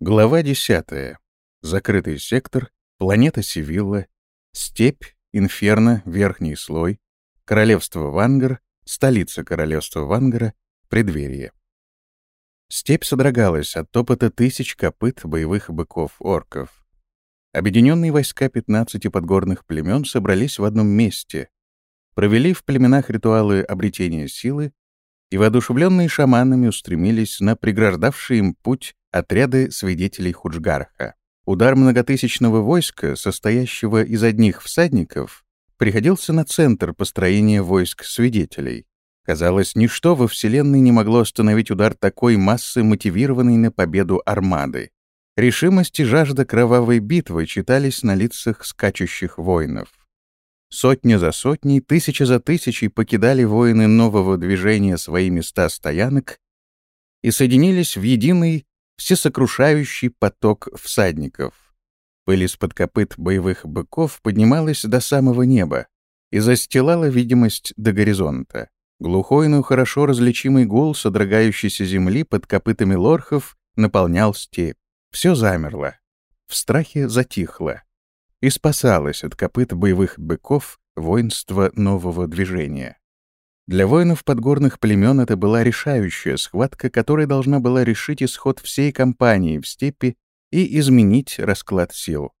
Глава 10. Закрытый сектор, планета Сивилла, степь, инферно, верхний слой, королевство Вангар, столица королевства Вангара, преддверие. Степь содрогалась от топота тысяч копыт боевых быков-орков. Объединенные войска 15 подгорных племен собрались в одном месте, провели в племенах ритуалы обретения силы и, воодушевленные шаманами, устремились на преграждавший им путь отряды свидетелей Худжгарха. Удар многотысячного войска, состоящего из одних всадников, приходился на центр построения войск свидетелей. Казалось, ничто во Вселенной не могло остановить удар такой массы, мотивированной на победу армады. Решимость и жажда кровавой битвы читались на лицах скачущих воинов. Сотня за сотней, тысяча за тысячей покидали воины нового движения свои места стоянок и соединились в единый, всесокрушающий поток всадников. Пыль из-под копыт боевых быков поднималась до самого неба и застилала видимость до горизонта. Глухой, но хорошо различимый гул содрогающейся земли под копытами лорхов наполнял степь. Все замерло. В страхе затихло и спасалось от копыт боевых быков воинство нового движения. Для воинов подгорных племен это была решающая схватка, которая должна была решить исход всей кампании в степи и изменить расклад сил.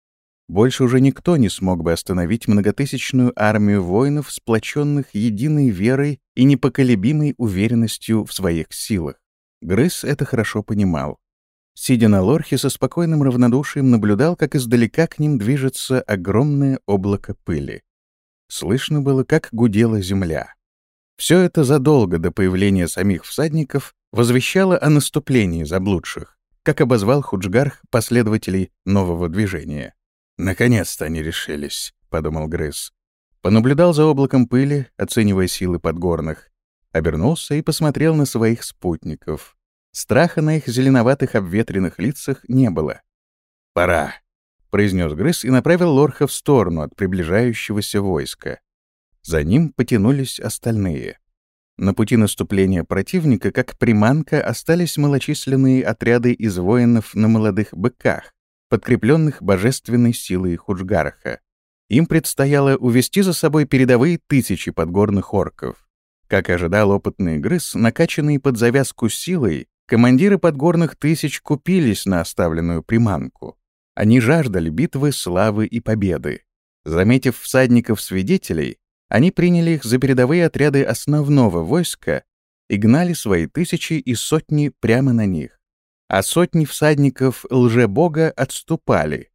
Больше уже никто не смог бы остановить многотысячную армию воинов, сплоченных единой верой и непоколебимой уверенностью в своих силах. Грыз это хорошо понимал. Сидя на лорхе, со спокойным равнодушием наблюдал, как издалека к ним движется огромное облако пыли. Слышно было, как гудела земля. Все это задолго до появления самих всадников возвещало о наступлении заблудших, как обозвал Худжгарх последователей нового движения. «Наконец-то они решились», — подумал Грыз. Понаблюдал за облаком пыли, оценивая силы подгорных, обернулся и посмотрел на своих спутников. Страха на их зеленоватых обветренных лицах не было. «Пора», — произнес Грыз и направил Лорха в сторону от приближающегося войска. За ним потянулись остальные. На пути наступления противника, как приманка, остались малочисленные отряды из воинов на молодых быках, подкрепленных божественной силой Худжгарха. Им предстояло увести за собой передовые тысячи подгорных орков. Как ожидал опытный грыз, накачанный под завязку силой, Командиры подгорных тысяч купились на оставленную приманку. Они жаждали битвы, славы и победы. Заметив всадников-свидетелей, они приняли их за передовые отряды основного войска и гнали свои тысячи и сотни прямо на них. А сотни всадников лжебога отступали.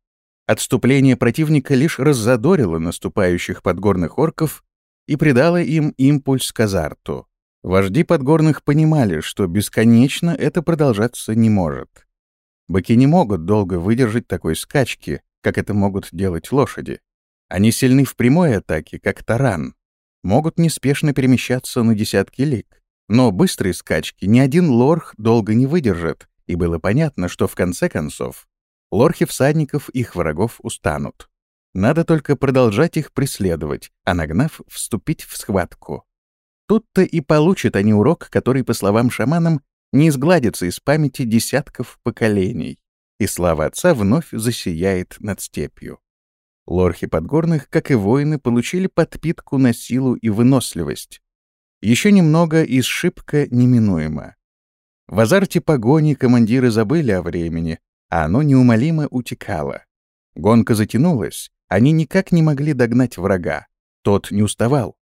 Отступление противника лишь раззадорило наступающих подгорных орков и придало им импульс к азарту. Вожди подгорных понимали, что бесконечно это продолжаться не может. Быки не могут долго выдержать такой скачки, как это могут делать лошади. Они сильны в прямой атаке, как таран, могут неспешно перемещаться на десятки лиг. Но быстрые скачки ни один лорх долго не выдержит, и было понятно, что в конце концов лорхи всадников их врагов устанут. Надо только продолжать их преследовать, а нагнав, вступить в схватку. Тут-то и получат они урок, который, по словам шаманам, не изгладится из памяти десятков поколений, и слава отца вновь засияет над степью. Лорхи Подгорных, как и воины, получили подпитку на силу и выносливость. Еще немного и сшибка неминуема. В азарте погони командиры забыли о времени, а оно неумолимо утекало. Гонка затянулась, они никак не могли догнать врага. Тот не уставал.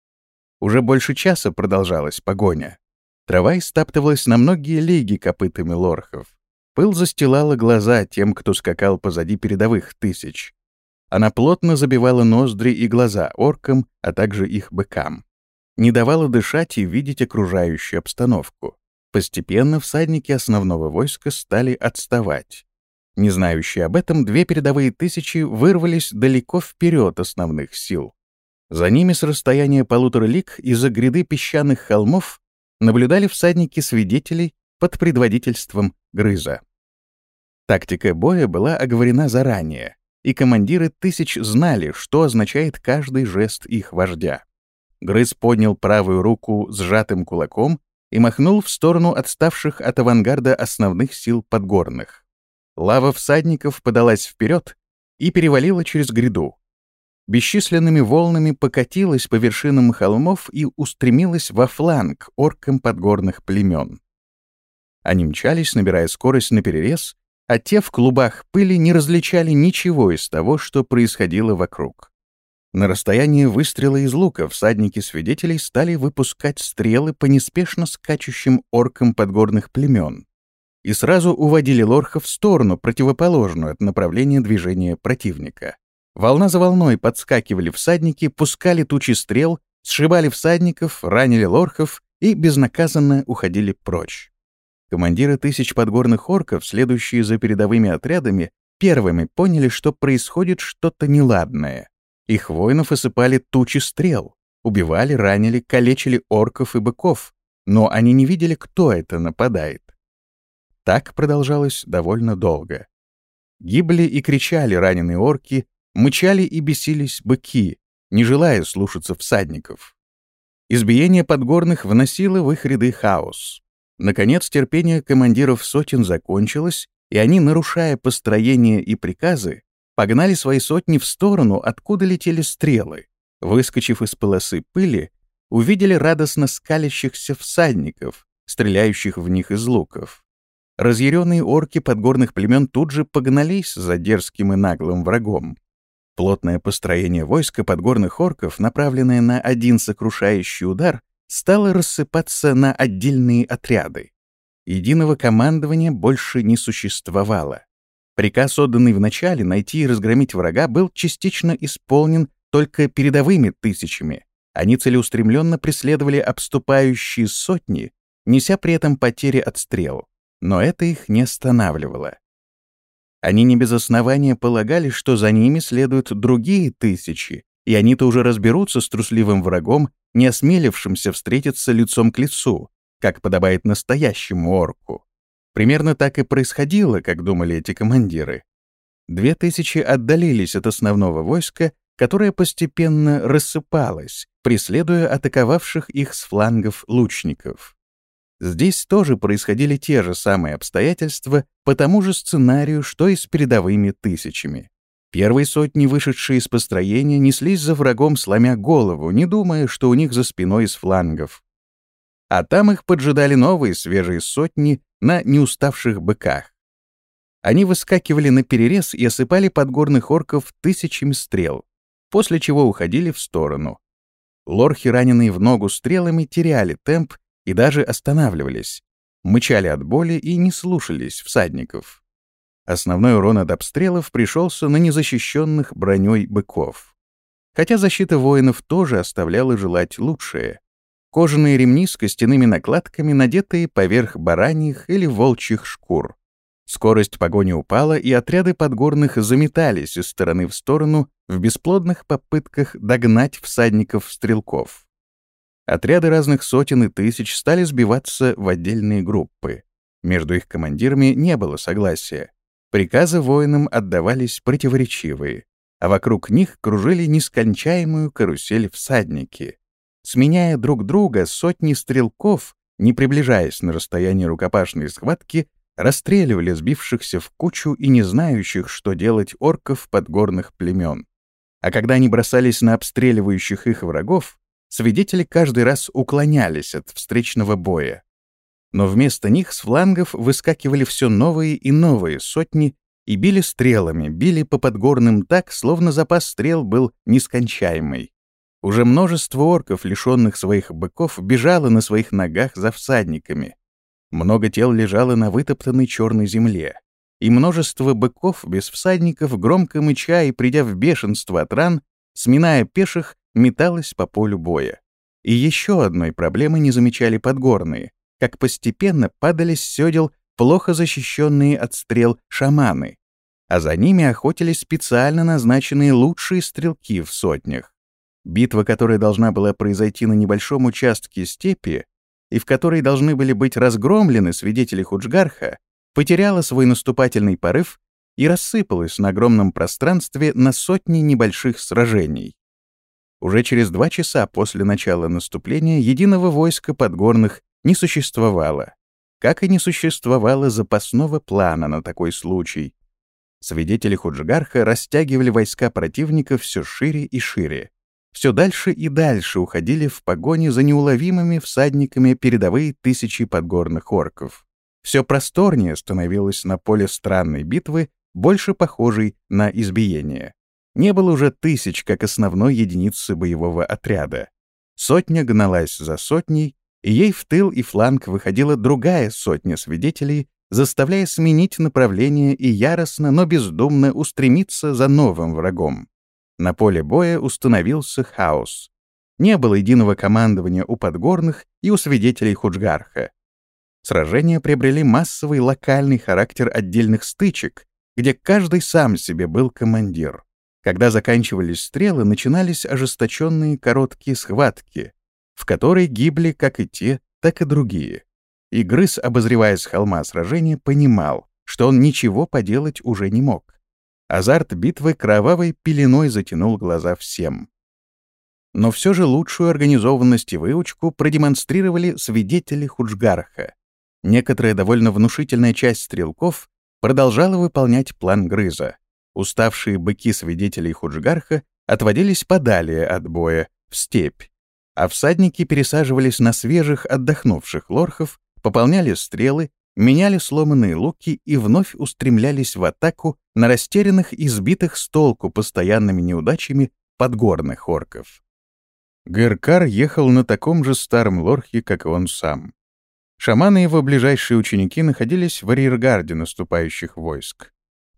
Уже больше часа продолжалась погоня. Трава истаптывалась на многие лиги копытами лорхов. Пыл застилала глаза тем, кто скакал позади передовых тысяч. Она плотно забивала ноздри и глаза оркам, а также их быкам. Не давала дышать и видеть окружающую обстановку. Постепенно всадники основного войска стали отставать. Не знающие об этом, две передовые тысячи вырвались далеко вперед основных сил. За ними с расстояния полутора лиг из-за гряды песчаных холмов наблюдали всадники свидетелей под предводительством Грыза. Тактика боя была оговорена заранее, и командиры тысяч знали, что означает каждый жест их вождя. Грыз поднял правую руку сжатым кулаком и махнул в сторону отставших от авангарда основных сил подгорных. лава всадников подалась вперед и перевалила через гряду. Бесчисленными волнами покатилась по вершинам холмов и устремилась во фланг оркам подгорных племен. Они мчались, набирая скорость на перерез, а те в клубах пыли не различали ничего из того, что происходило вокруг. На расстоянии выстрела из лука всадники свидетелей стали выпускать стрелы по неспешно скачущим оркам подгорных племен и сразу уводили лорхов в сторону, противоположную от направления движения противника. Волна за волной подскакивали всадники, пускали тучи стрел, сшибали всадников, ранили лорхов и безнаказанно уходили прочь. Командиры тысяч подгорных орков, следующие за передовыми отрядами, первыми поняли, что происходит что-то неладное. Их воинов осыпали тучи стрел, убивали, ранили, калечили орков и быков, но они не видели, кто это нападает. Так продолжалось довольно долго. Гибли и кричали раненые орки, мычали и бесились быки, не желая слушаться всадников. Избиение подгорных вносило в их ряды хаос. Наконец, терпение командиров сотен закончилось, и они, нарушая построение и приказы, погнали свои сотни в сторону, откуда летели стрелы. Выскочив из полосы пыли, увидели радостно скалящихся всадников, стреляющих в них из луков. Разъяренные орки подгорных племен тут же погнались за дерзким и наглым врагом. Плотное построение войска подгорных орков, направленное на один сокрушающий удар, стало рассыпаться на отдельные отряды. Единого командования больше не существовало. Приказ, отданный вначале найти и разгромить врага, был частично исполнен только передовыми тысячами. Они целеустремленно преследовали обступающие сотни, неся при этом потери от стрел. Но это их не останавливало. Они не без основания полагали, что за ними следуют другие тысячи, и они-то уже разберутся с трусливым врагом не осмелившимся встретиться лицом к лицу, как подобает настоящему орку. Примерно так и происходило, как думали эти командиры. Две тысячи отдалились от основного войска, которое постепенно рассыпалось, преследуя атаковавших их с флангов лучников. Здесь тоже происходили те же самые обстоятельства по тому же сценарию, что и с передовыми тысячами. Первые сотни, вышедшие из построения, неслись за врагом, сломя голову, не думая, что у них за спиной из флангов. А там их поджидали новые свежие сотни на неуставших быках. Они выскакивали на перерез и осыпали подгорных орков тысячами стрел, после чего уходили в сторону. Лорхи, раненые в ногу стрелами, теряли темп и даже останавливались, мычали от боли и не слушались всадников. Основной урон от обстрелов пришелся на незащищенных броней быков. Хотя защита воинов тоже оставляла желать лучшее. Кожаные ремни с костяными накладками, надетые поверх бараньих или волчьих шкур. Скорость погони упала, и отряды подгорных заметались из стороны в сторону в бесплодных попытках догнать всадников-стрелков. Отряды разных сотен и тысяч стали сбиваться в отдельные группы. Между их командирами не было согласия. Приказы воинам отдавались противоречивые, а вокруг них кружили нескончаемую карусель всадники. Сменяя друг друга, сотни стрелков, не приближаясь на расстояние рукопашной схватки, расстреливали сбившихся в кучу и не знающих, что делать орков подгорных племен. А когда они бросались на обстреливающих их врагов, свидетели каждый раз уклонялись от встречного боя но вместо них с флангов выскакивали все новые и новые сотни и били стрелами, били по подгорным так, словно запас стрел был нескончаемый. Уже множество орков, лишенных своих быков, бежало на своих ногах за всадниками. Много тел лежало на вытоптанной черной земле. И множество быков без всадников, громко мыча и придя в бешенство от ран, сминая пеших, металось по полю боя. И еще одной проблемы не замечали подгорные как постепенно падали с сёдел плохо защищенные от стрел шаманы, а за ними охотились специально назначенные лучшие стрелки в сотнях. Битва, которая должна была произойти на небольшом участке степи и в которой должны были быть разгромлены свидетели Худжгарха, потеряла свой наступательный порыв и рассыпалась на огромном пространстве на сотни небольших сражений. Уже через два часа после начала наступления единого войска подгорных не существовало. как и не существовало запасного плана на такой случай. Свидетели Худжгарха растягивали войска противника все шире и шире. Все дальше и дальше уходили в погоне за неуловимыми всадниками передовые тысячи подгорных орков. Все просторнее становилось на поле странной битвы, больше похожей на избиение. Не было уже тысяч как основной единицы боевого отряда. Сотня гналась за сотней, и ей в тыл и фланг выходила другая сотня свидетелей, заставляя сменить направление и яростно, но бездумно устремиться за новым врагом. На поле боя установился хаос. Не было единого командования у подгорных и у свидетелей Худжгарха. Сражения приобрели массовый локальный характер отдельных стычек, где каждый сам себе был командир. Когда заканчивались стрелы, начинались ожесточенные короткие схватки, в которые гибли как и те, так и другие. И Грыз, обозревая с холма сражения, понимал, что он ничего поделать уже не мог. Азарт битвы кровавой пеленой затянул глаза всем. Но все же лучшую организованность и выучку продемонстрировали свидетели Худжгарха. Некоторая довольно внушительная часть стрелков продолжала выполнять план Грыза. Уставшие быки свидетелей Худжгарха отводились подалее от боя, в степь, а всадники пересаживались на свежих, отдохнувших лорхов, пополняли стрелы, меняли сломанные луки и вновь устремлялись в атаку на растерянных и сбитых с толку постоянными неудачами подгорных орков. Геркар ехал на таком же старом лорхе, как и он сам. Шаманы и его ближайшие ученики находились в арьергарде наступающих войск.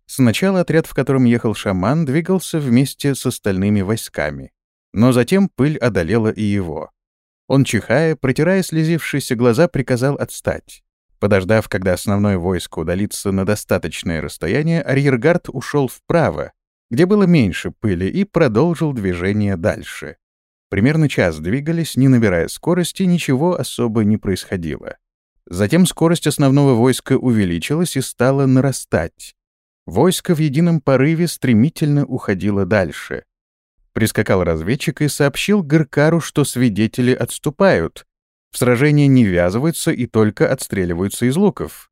Сначала отряд, в котором ехал шаман, двигался вместе с остальными войсками. Но затем пыль одолела и его. Он, чихая, протирая слезившиеся глаза, приказал отстать. Подождав, когда основное войско удалится на достаточное расстояние, арьергард ушел вправо, где было меньше пыли, и продолжил движение дальше. Примерно час двигались, не набирая скорости, ничего особо не происходило. Затем скорость основного войска увеличилась и стала нарастать. Войско в едином порыве стремительно уходило дальше. Прискакал разведчик и сообщил Гыркару, что свидетели отступают. В сражение не ввязываются и только отстреливаются из луков.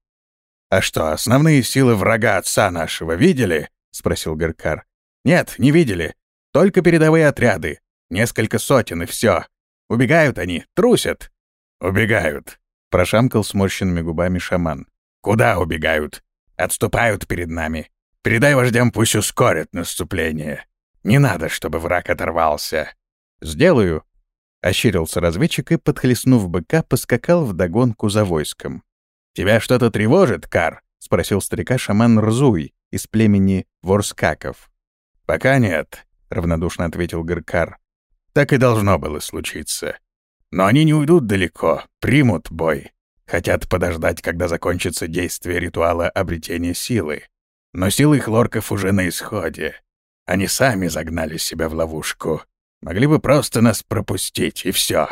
«А что, основные силы врага отца нашего видели?» — спросил Гыркар. «Нет, не видели. Только передовые отряды. Несколько сотен, и все. Убегают они, трусят». «Убегают», — прошамкал сморщенными губами шаман. «Куда убегают? Отступают перед нами. Передай вождям, пусть ускорят наступление. Не надо, чтобы враг оторвался. Сделаю. Ощерился разведчик и, подхлестнув быка, поскакал вдогонку за войском. «Тебя что-то тревожит, Кар?» — спросил старика шаман Рзуй из племени Ворскаков. «Пока нет», — равнодушно ответил Гыркар. «Так и должно было случиться. Но они не уйдут далеко, примут бой. Хотят подождать, когда закончится действие ритуала обретения силы. Но силы хлорков уже на исходе. Они сами загнали себя в ловушку. Могли бы просто нас пропустить, и все.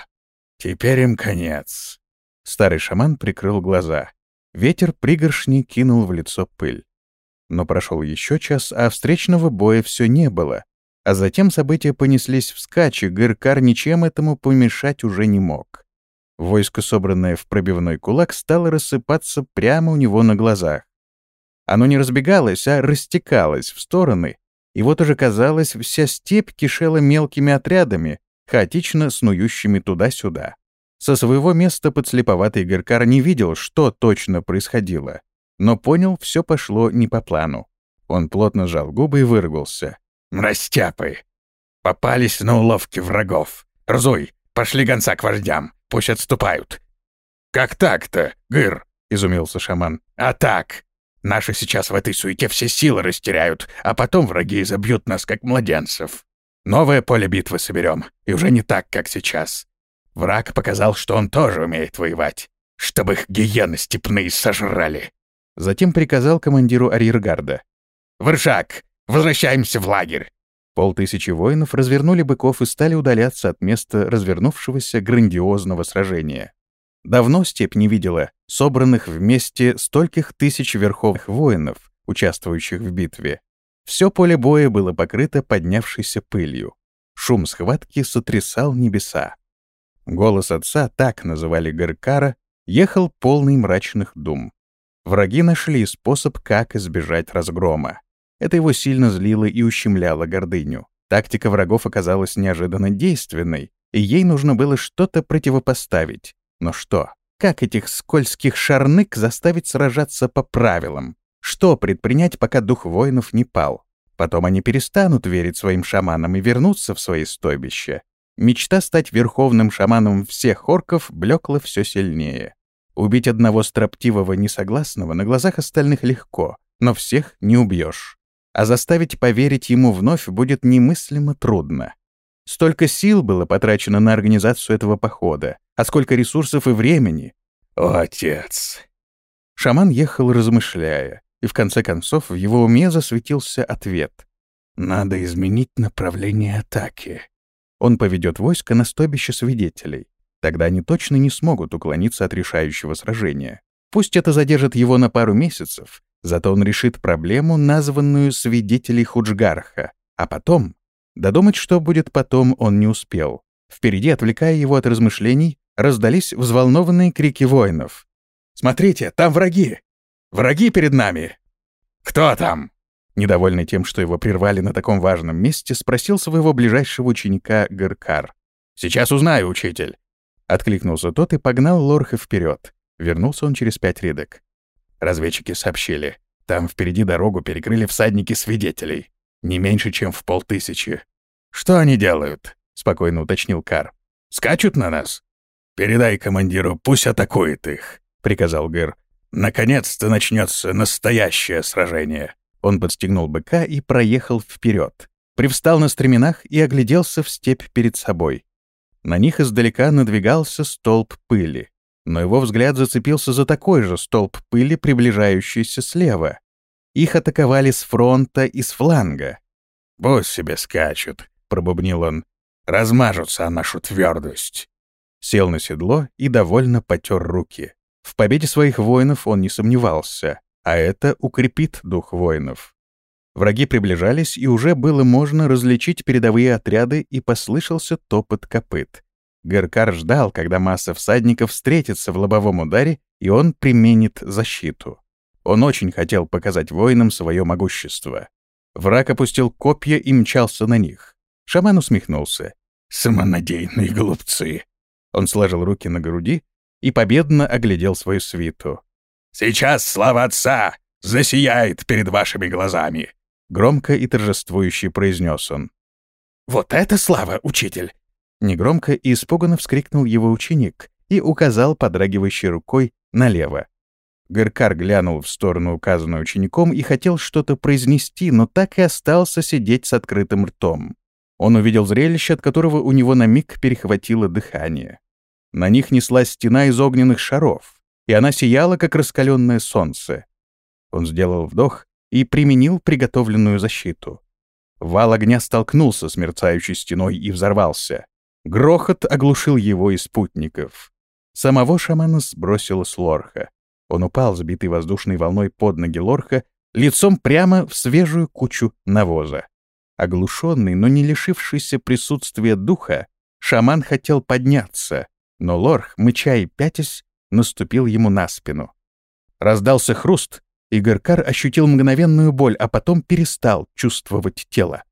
Теперь им конец. Старый шаман прикрыл глаза. Ветер пригоршни кинул в лицо пыль. Но прошел еще час, а встречного боя все не было. А затем события понеслись вскачь, и Гыркар ничем этому помешать уже не мог. Войско, собранное в пробивной кулак, стало рассыпаться прямо у него на глазах. Оно не разбегалось, а растекалось в стороны, и вот уже казалось, вся степь кишела мелкими отрядами, хаотично снующими туда-сюда. Со своего места подслеповатый Геркар не видел, что точно происходило, но понял, все пошло не по плану. Он плотно сжал губы и выругался. «Растяпы! Попались на уловки врагов! Рзуй, пошли гонца к вождям! Пусть отступают. «Как так-то, Гыр?» — изумился шаман. «А так. Наши сейчас в этой суете все силы растеряют, а потом враги забьют нас, как младенцев. Новое поле битвы соберем, и уже не так, как сейчас. Враг показал, что он тоже умеет воевать, чтобы их гиены степные сожрали». Затем приказал командиру арьергарда. «Выршак, возвращаемся в лагерь. Полтысячи воинов развернули быков и стали удаляться от места развернувшегося грандиозного сражения. Давно степь не видела собранных вместе стольких тысяч верховных воинов, участвующих в битве. Все поле боя было покрыто поднявшейся пылью. Шум схватки сотрясал небеса. Голос отца, так называли Гаркара, ехал полный мрачных дум. Враги нашли способ, как избежать разгрома. Это его сильно злило и ущемляло гордыню. Тактика врагов оказалась неожиданно действенной, и ей нужно было что-то противопоставить. Но что? Как этих скользких шарнык заставить сражаться по правилам? Что предпринять, пока дух воинов не пал? Потом они перестанут верить своим шаманам и вернутся в свои стойбища. Мечта стать верховным шаманом всех орков блекла все сильнее. Убить одного строптивого несогласного на глазах остальных легко, но всех не убьешь. А заставить поверить ему вновь будет немыслимо трудно. Столько сил было потрачено на организацию этого похода, а сколько ресурсов и времени. О, отец! Шаман ехал, размышляя, и в конце концов в его уме засветился ответ. Надо изменить направление атаки. Он поведет войско на стойбище свидетелей. Тогда они точно не смогут уклониться от решающего сражения. Пусть это задержит его на пару месяцев, зато он решит проблему, названную свидетелей Худжгарха. А потом... Додумать, что будет потом, он не успел. Впереди, отвлекая его от размышлений, раздались взволнованные крики воинов. «Смотрите, там враги! Враги перед нами!» «Кто там?» Недовольный тем, что его прервали на таком важном месте, спросил своего ближайшего ученика Гаркар. «Сейчас узнаю, учитель. Откликнулся тот и погнал Лорха вперед. Вернулся он через пять редок. Разведчики сообщили. Там впереди дорогу перекрыли всадники свидетелей. Не меньше, чем в полтысячи. «Что они делают?» — спокойно уточнил Кар. «Скачут на нас?» «Передай командиру, пусть атакует их», — приказал Гэр. «Наконец-то начнется настоящее сражение». Он подстегнул быка и проехал вперед. Привстал на стременах и огляделся в степь перед собой. На них издалека надвигался столб пыли, но его взгляд зацепился за такой же столб пыли, приближающийся слева. Их атаковали с фронта и с фланга. «Пусть себе скачут», — пробубнил он. «Размажутся о нашу твердость». Сел на седло и довольно потер руки. В победе своих воинов он не сомневался, а это укрепит дух воинов. Враги приближались, и уже было можно различить передовые отряды, и послышался топот копыт. Геркар ждал, когда масса всадников встретится в лобовом ударе, и он применит защиту. Он очень хотел показать воинам свое могущество. Враг опустил копья и мчался на них. Шаман усмехнулся. «Самонадеянные голубцы!» Он сложил руки на груди и победно оглядел свою свиту. «Сейчас слава отца засияет перед вашими глазами. Громко и торжествующе произнес он. «Вот это слава, учитель!» Негромко и испуганно вскрикнул его ученик и указал подрагивающей рукой налево. Геркар глянул в сторону, указанную учеником, и хотел что-то произнести, но так и остался сидеть с открытым ртом. Он увидел зрелище, от которого у него на миг перехватило дыхание. На них неслась стена из огненных шаров, и она сияла, как раскаленное солнце. Он сделал вдох и применил приготовленную защиту. Вал огня столкнулся с мерцающей стеной и взорвался. Грохот оглушил его и спутников. Самого шамана сбросило с Лорха. Он упал, сбитый воздушной волной под ноги Лорха, лицом прямо в свежую кучу навоза. Оглушенный, но не лишившийся присутствия духа, шаман хотел подняться, но Лорх, мыча и пятясь, наступил ему на спину. Раздался хруст, Игоркар ощутил мгновенную боль, а потом перестал чувствовать тело.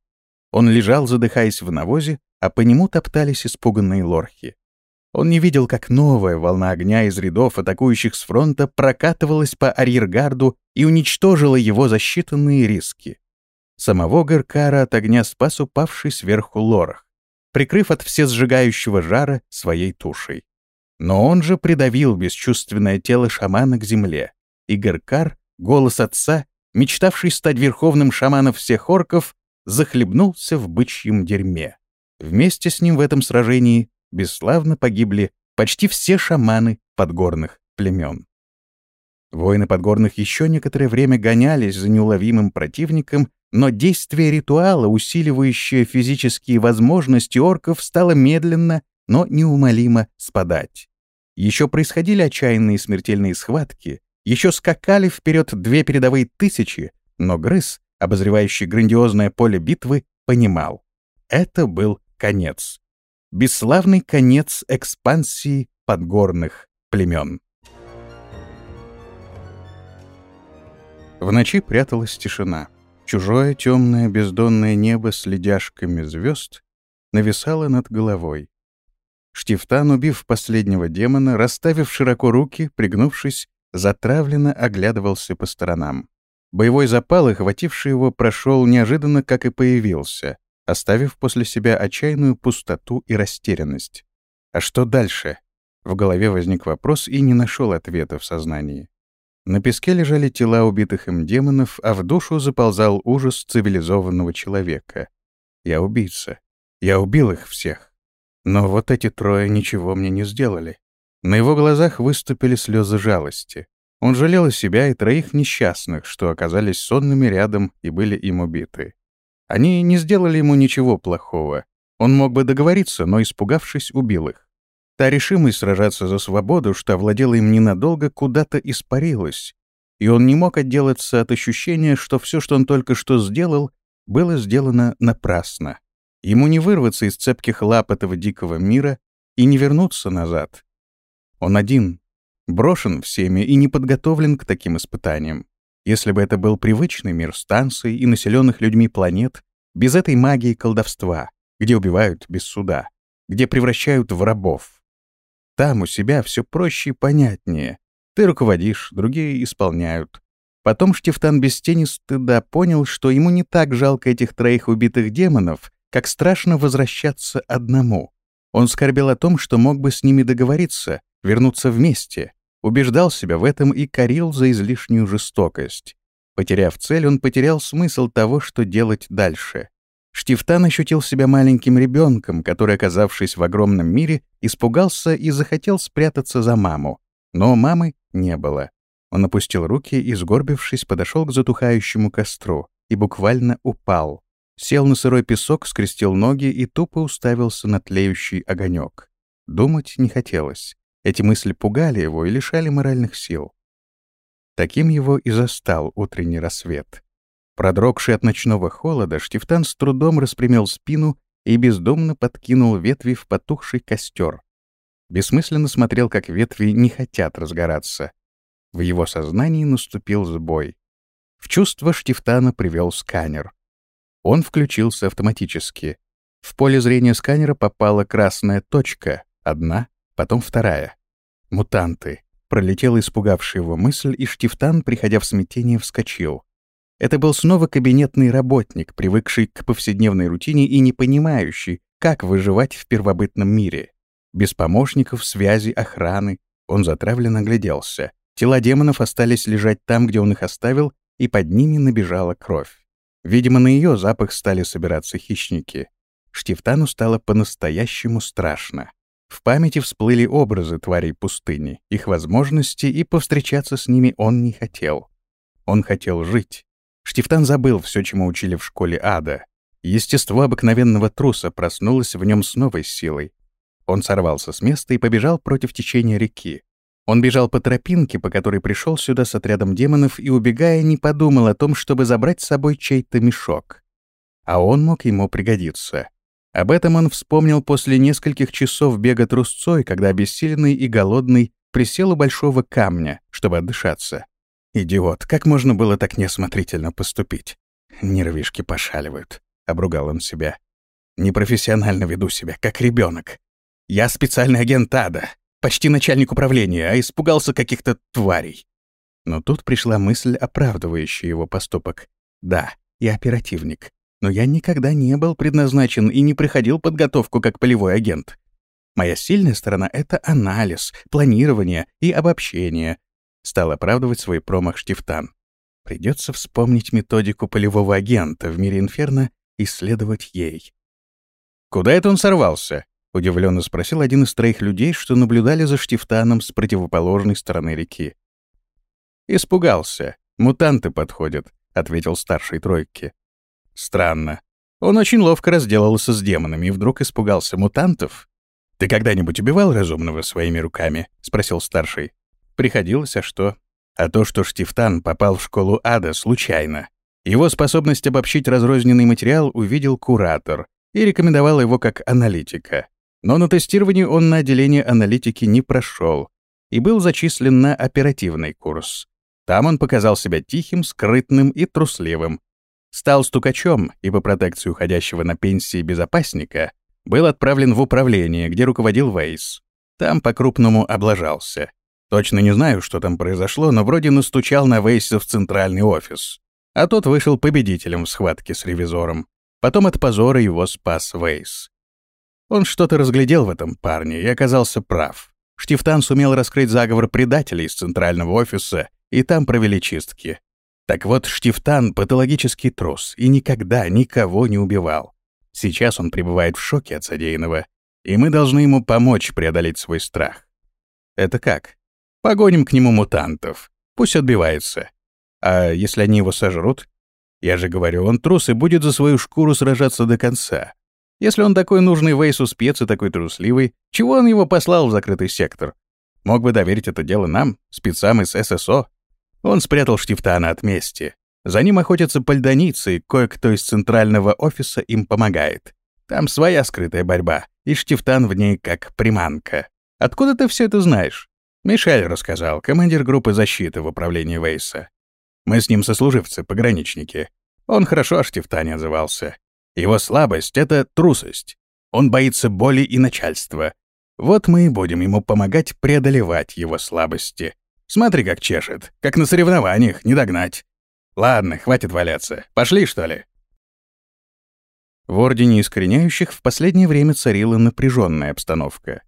Он лежал, задыхаясь в навозе, а по нему топтались испуганные лорхи. Он не видел, как новая волна огня из рядов, атакующих с фронта, прокатывалась по арьергарду и уничтожила его за считанные риски. Самого Гаркара от огня спас упавший сверху лорх, прикрыв от всесжигающего жара своей тушей. Но он же придавил бесчувственное тело шамана к земле, и Гаркар голос отца, мечтавший стать верховным шаманом всех орков, захлебнулся в бычьем дерьме. Вместе с ним в этом сражении бесславно погибли почти все шаманы подгорных племен. Воины подгорных еще некоторое время гонялись за неуловимым противником, но действие ритуала, усиливающее физические возможности орков, стало медленно, но неумолимо спадать. Еще происходили отчаянные смертельные схватки, еще скакали вперед две передовые тысячи, но Грыз, обозревающий грандиозное поле битвы, понимал — это был конец бесславный конец экспансии подгорных племен. В ночи пряталась тишина. Чужое темное бездонное небо с ледяшками звезд нависало над головой. Штифтан, убив последнего демона, расставив широко руки, пригнувшись, затравленно оглядывался по сторонам. Боевой запал, охвативший его, прошел неожиданно, как и появился оставив после себя отчаянную пустоту и растерянность. А что дальше? В голове возник вопрос и не нашел ответа в сознании. На песке лежали тела убитых им демонов, а в душу заползал ужас цивилизованного человека. Я убийца. Я убил их всех. Но вот эти трое ничего мне не сделали. На его глазах выступили слезы жалости. Он жалел себя и троих несчастных, что оказались сонными рядом и были им убиты. Они не сделали ему ничего плохого. Он мог бы договориться, но, испугавшись, убил их. Та решимость сражаться за свободу, что овладела им ненадолго, куда-то испарилась, и он не мог отделаться от ощущения, что все, что он только что сделал, было сделано напрасно. Ему не вырваться из цепких лап этого дикого мира и не вернуться назад. Он один, брошен всеми и не подготовлен к таким испытаниям. Если бы это был привычный мир станций и населенных людьми планет, без этой магии колдовства, где убивают без суда, где превращают в рабов. Там у себя все проще и понятнее. Ты руководишь, другие исполняют. Потом Штифтан без тени стыда понял, что ему не так жалко этих троих убитых демонов, как страшно возвращаться одному. Он скорбел о том, что мог бы с ними договориться, вернуться вместе, убеждал себя в этом и корил за излишнюю жестокость. Потеряв цель, он потерял смысл того, что делать дальше. Штифтан ощутил себя маленьким ребенком, который, оказавшись в огромном мире, испугался и захотел спрятаться за маму. Но мамы не было. Он опустил руки и, сгорбившись, подошел к затухающему костру и буквально упал. Сел на сырой песок, скрестил ноги и тупо уставился на тлеющий огонек. Думать не хотелось. Эти мысли пугали его и лишали моральных сил. Таким его и застал утренний рассвет. Продрогший от ночного холода, Штифтан с трудом распрямил спину и бездумно подкинул ветви в потухший костер. Бессмысленно смотрел, как ветви не хотят разгораться. В его сознании наступил сбой. В чувство Штифтана привел сканер. Он включился автоматически. В поле зрения сканера попала красная точка, одна, потом вторая. Мутанты. Пролетела испугавшая его мысль, и Штифтан, приходя в смятение, вскочил. Это был снова кабинетный работник, привыкший к повседневной рутине и не понимающий, как выживать в первобытном мире. Без помощников, связи, охраны. Он затравленно гляделся. Тела демонов остались лежать там, где он их оставил, и под ними набежала кровь. Видимо, на ее запах стали собираться хищники. Штифтану стало по-настоящему страшно. В памяти всплыли образы тварей пустыни, их возможности, и повстречаться с ними он не хотел. Он хотел жить. Штифтан забыл все, чему учили в школе ада. Естество обыкновенного труса проснулось в нем с новой силой. Он сорвался с места и побежал против течения реки. Он бежал по тропинке, по которой пришел сюда с отрядом демонов, и, убегая, не подумал о том, чтобы забрать с собой чей-то мешок. А он мог ему пригодиться. Об этом он вспомнил после нескольких часов бега трусцой, когда обессиленный и голодный присел у большого камня, чтобы отдышаться. «Идиот, как можно было так неосмотрительно поступить? Нервишки пошаливают», — обругал он себя. «Непрофессионально веду себя, как ребенок. Я специальный агент Ада, почти начальник управления, а испугался каких-то тварей. Но тут пришла мысль, оправдывающая его поступок. Да, я оперативник, но я никогда не был предназначен и не приходил подготовку как полевой агент. Моя сильная сторона — это анализ, планирование и обобщение. Стал оправдывать свой промах Штифтан. Придется вспомнить методику полевого агента в мире Инферно и следовать ей. Куда это он сорвался? — удивленно спросил один из троих людей, что наблюдали за Штифтаном с противоположной стороны реки. «Испугался. Мутанты подходят», — ответил старший тройки. «Странно. Он очень ловко разделался с демонами и вдруг испугался мутантов. Ты когда-нибудь убивал разумного своими руками?» — спросил старший. «Приходилось, а что?» «А то, что Штифтан попал в школу ада случайно. Его способность обобщить разрозненный материал увидел куратор и рекомендовал его как аналитика. Но на тестировании он на отделение аналитики не прошел и был зачислен на оперативный курс. Там он показал себя тихим, скрытным и трусливым. Стал стукачом и по протекции уходящего на пенсии безопасника был отправлен в управление, где руководил Вейс. Там по-крупному облажался. Точно не знаю, что там произошло, но вроде настучал на Вейса в центральный офис. А тот вышел победителем в схватке с ревизором. Потом от позора его спас Вейс. Он что-то разглядел в этом парне и оказался прав. Штифтан сумел раскрыть заговор предателей из центрального офиса, и там провели чистки. Так вот, Штифтан — патологический трус и никогда никого не убивал. Сейчас он пребывает в шоке от содеянного, и мы должны ему помочь преодолеть свой страх. Это как? Погоним к нему мутантов. Пусть отбивается. А если они его сожрут? Я же говорю, он трус и будет за свою шкуру сражаться до конца. Если он такой нужный Вейсу спец и такой трусливый, чего он его послал в закрытый сектор? Мог бы доверить это дело нам, спецам из ССО? Он спрятал Штифтана от мести. За ним охотятся пальдоницы, и кое-кто из центрального офиса им помогает. Там своя скрытая борьба, и Штифтан в ней как приманка. Откуда ты все это знаешь? Мишель рассказал, командир группы защиты в управлении Вейса. Мы с ним сослуживцы, пограничники. Он хорошо о Штифтане отзывался. Его слабость — это трусость. Он боится боли и начальства. Вот мы и будем ему помогать преодолевать его слабости. Смотри, как чешет, как на соревнованиях, не догнать. Ладно, хватит валяться. Пошли, что ли? В Ордене Искореняющих в последнее время царила напряженная обстановка.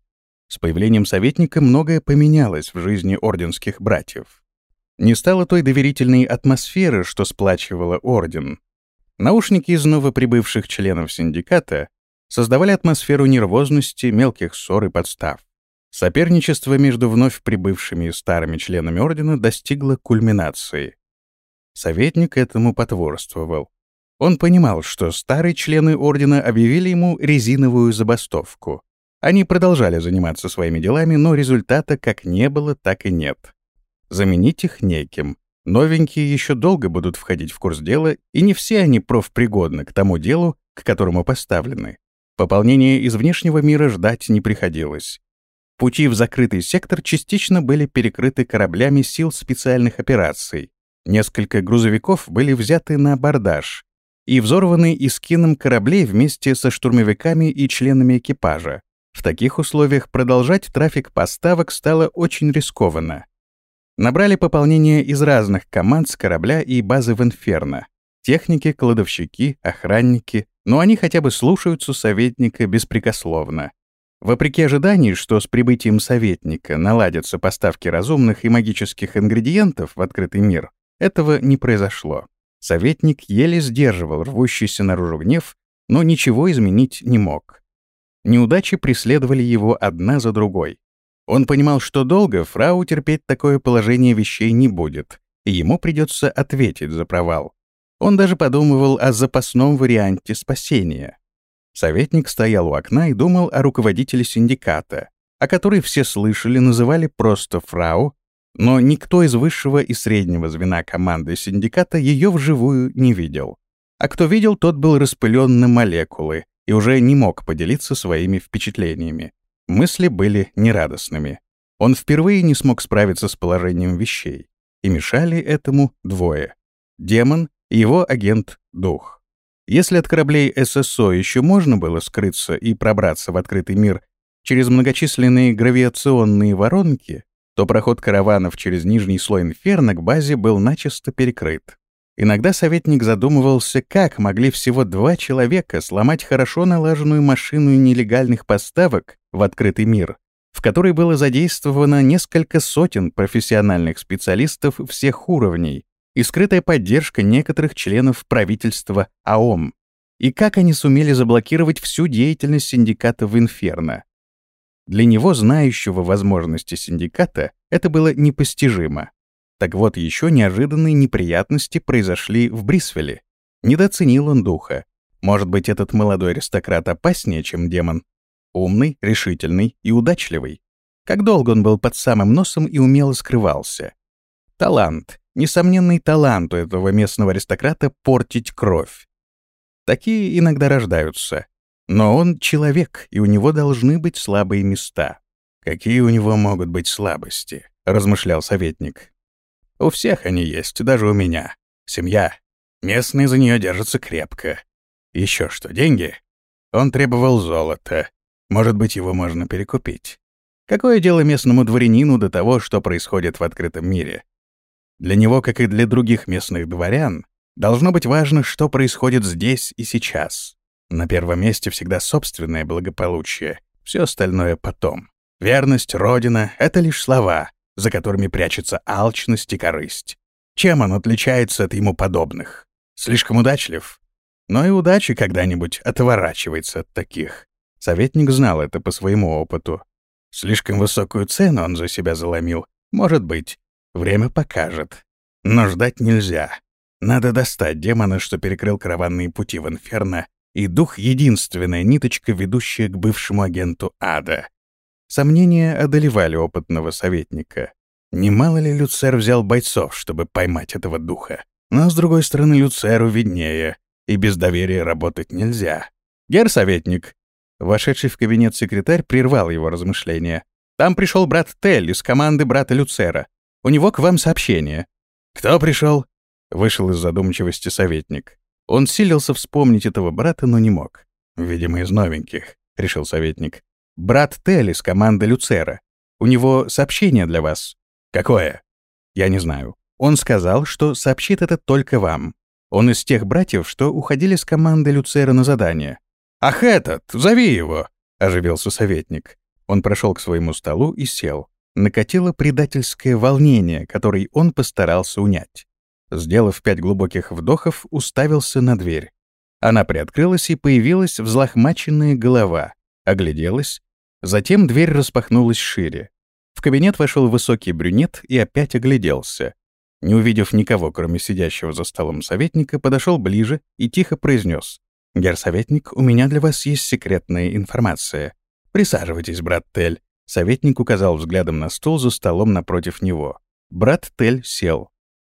С появлением советника многое поменялось в жизни орденских братьев. Не стало той доверительной атмосферы, что сплачивала Орден. Наушники из новоприбывших членов синдиката создавали атмосферу нервозности, мелких ссор и подстав. Соперничество между вновь прибывшими и старыми членами Ордена достигло кульминации. Советник этому потворствовал. Он понимал, что старые члены Ордена объявили ему резиновую забастовку. Они продолжали заниматься своими делами, но результата как не было, так и нет. Заменить их неким. Новенькие еще долго будут входить в курс дела, и не все они профпригодны к тому делу, к которому поставлены. Пополнения из внешнего мира ждать не приходилось. Пути в закрытый сектор частично были перекрыты кораблями сил специальных операций. Несколько грузовиков были взяты на абордаж и взорваны искином кораблей вместе со штурмовиками и членами экипажа. В таких условиях продолжать трафик поставок стало очень рискованно. Набрали пополнение из разных команд с корабля и базы в Инферно. Техники, кладовщики, охранники, но они хотя бы слушаются советника беспрекословно. Вопреки ожиданию, что с прибытием советника наладятся поставки разумных и магических ингредиентов в открытый мир, этого не произошло. Советник еле сдерживал рвущийся наружу гнев, но ничего изменить не мог. Неудачи преследовали его одна за другой. Он понимал, что долго фрау терпеть такое положение вещей не будет, и ему придется ответить за провал. Он даже подумывал о запасном варианте спасения. Советник стоял у окна и думал о руководителе синдиката, о которой все слышали, называли просто фрау, но никто из высшего и среднего звена команды синдиката ее вживую не видел. А кто видел, тот был распылен на молекулы и уже не мог поделиться своими впечатлениями. Мысли были нерадостными. Он впервые не смог справиться с положением вещей, и мешали этому двое — демон и его агент-дух. Если от кораблей ССО еще можно было скрыться и пробраться в открытый мир через многочисленные гравиационные воронки, то проход караванов через нижний слой инферно к базе был начисто перекрыт. Иногда советник задумывался, как могли всего два человека сломать хорошо налаженную машину нелегальных поставок в открытый мир, в которой было задействовано несколько сотен профессиональных специалистов всех уровней и скрытая поддержка некоторых членов правительства АОМ. И как они сумели заблокировать всю деятельность синдиката в Инферно. Для него, знающего возможности синдиката, это было непостижимо. Так вот, еще неожиданные неприятности произошли в Брисвеле. Недооценил он духа. Может быть, этот молодой аристократ опаснее, чем демон? Умный, решительный и удачливый. Как долго он был под самым носом и умело скрывался. Талант, несомненный талант у этого местного аристократа портить кровь. Такие иногда рождаются. Но он человек, и у него должны быть слабые места. «Какие у него могут быть слабости?» — размышлял советник. У всех они есть, даже у меня. Семья. Местные за нее держатся крепко. Еще что, деньги? Он требовал золота. Может быть, его можно перекупить. Какое дело местному дворянину до того, что происходит в открытом мире? Для него, как и для других местных дворян, должно быть важно, что происходит здесь и сейчас. На первом месте всегда собственное благополучие, все остальное потом. Верность, родина — это лишь слова, за которыми прячется алчность и корысть. Чем он отличается от ему подобных? Слишком удачлив? Но и удача когда-нибудь отворачивается от таких. Советник знал это по своему опыту. Слишком высокую цену он за себя заломил. Может быть. Время покажет. Но ждать нельзя. Надо достать демона, что перекрыл караванные пути в Инферно, и дух — единственная ниточка, ведущая к бывшему агенту ада. Сомнения одолевали опытного советника. Немало ли Люцер взял бойцов, чтобы поймать этого духа? Но, с другой стороны, Люцеру виднее, и без доверия работать нельзя. «Гер советник, Вошедший в кабинет секретарь прервал его размышления. «Там пришел брат Тель из команды брата Люцера. У него к вам сообщение». «Кто пришел?» Вышел из задумчивости советник. Он силился вспомнить этого брата, но не мог. «Видимо, из новеньких», — решил советник. «Брат Тель из команды Люцера. У него сообщение для вас». «Какое?» «Я не знаю. Он сказал, что сообщит это только вам. Он из тех братьев, что уходили с команды Люцера на задание. «Ах, этот! Зови его!» — оживился советник. Он прошел к своему столу и сел. Накатило предательское волнение, которое он постарался унять. Сделав пять глубоких вдохов, уставился на дверь. Она приоткрылась, и появилась взлохмаченная голова. Огляделась. Затем дверь распахнулась шире. В кабинет вошел высокий брюнет и опять огляделся. Не увидев никого, кроме сидящего за столом советника, подошел ближе и тихо произнес. «Герсоветник, у меня для вас есть секретная информация. Присаживайтесь, брат Тель». Советник указал взглядом на стул за столом напротив него. Брат Тель сел.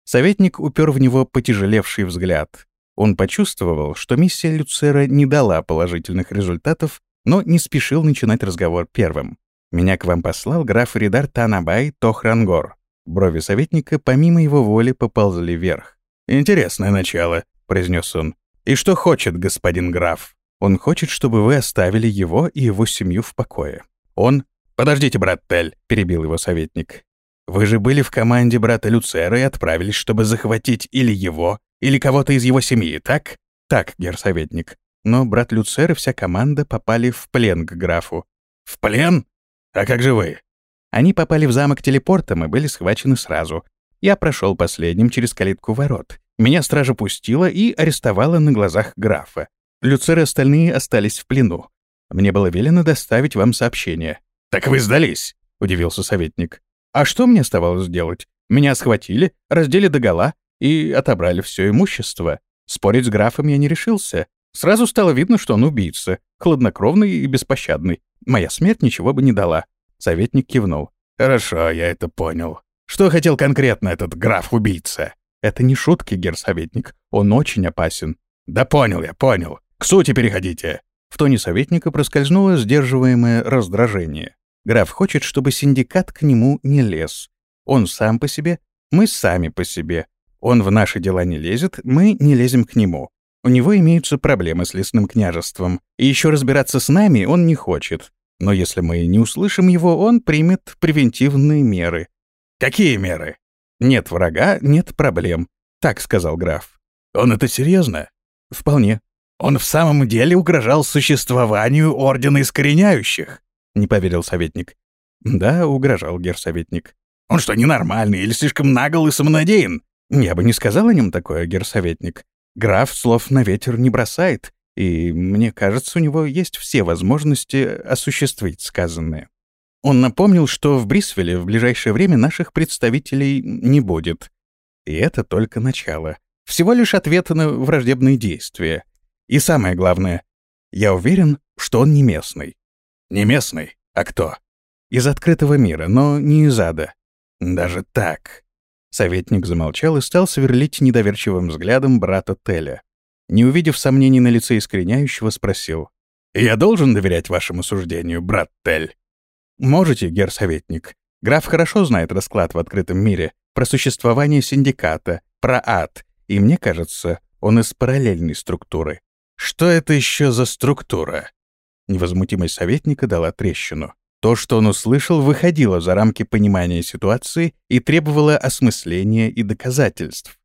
Советник упер в него потяжелевший взгляд. Он почувствовал, что миссия Люцера не дала положительных результатов, но не спешил начинать разговор первым. «Меня к вам послал граф Ридар Танабай Тохрангор». Брови советника помимо его воли поползли вверх. «Интересное начало», — произнес он. «И что хочет господин граф? Он хочет, чтобы вы оставили его и его семью в покое. Он...» «Подождите, брат Тель», — перебил его советник. «Вы же были в команде брата Люцера и отправились, чтобы захватить или его, или кого-то из его семьи, так?» «Так, герсоветник. Но брат Люцер и вся команда попали в плен к графу». «В плен? А как же вы?» Они попали в замок телепортом и были схвачены сразу. Я прошел последним через калитку ворот. Меня стража пустила и арестовала на глазах графа. Люцер и остальные остались в плену. Мне было велено доставить вам сообщение. «Так вы сдались?» — удивился советник. «А что мне оставалось делать? Меня схватили, раздели догола и отобрали все имущество. Спорить с графом я не решился. Сразу стало видно, что он убийца, хладнокровный и беспощадный. Моя смерть ничего бы не дала». Советник кивнул. «Хорошо, я это понял. Что хотел конкретно этот граф-убийца?» Это не шутки, герсоветник. Он очень опасен. Да понял я, понял. К сути переходите. В тоне советника проскользнуло сдерживаемое раздражение. Граф хочет, чтобы синдикат к нему не лез. Он сам по себе, мы сами по себе. Он в наши дела не лезет, мы не лезем к нему. У него имеются проблемы с лесным княжеством, и еще разбираться с нами он не хочет. Но если мы не услышим его, он примет превентивные меры. Какие меры? «Нет врага, нет проблем», — так сказал граф. «Он это серьезно?» «Вполне». «Он в самом деле угрожал существованию Ордена Искореняющих?» — не поверил советник. «Да, угрожал герсоветник». «Он что, ненормальный или слишком нагл и самонадеян?» «Я бы не сказал о нем такое, герсоветник. Граф слов на ветер не бросает, и, мне кажется, у него есть все возможности осуществить сказанное». Он напомнил, что в Брисвеле в ближайшее время наших представителей не будет. И это только начало. Всего лишь ответ на враждебные действия. И самое главное, я уверен, что он не местный. Не местный? А кто? Из открытого мира, но не из ада. Даже так. Советник замолчал и стал сверлить недоверчивым взглядом брата Теля. Не увидев сомнений на лице искореняющего, спросил. «Я должен доверять вашему суждению, брат Тель?» «Можете, герсоветник. Граф хорошо знает расклад в открытом мире. про существование синдиката, про ад, и мне кажется, он из параллельной структуры. Что это еще за структура? Невозмутимость советника дала трещину. То, что он услышал, выходило за рамки понимания ситуации и требовало осмысления и доказательств.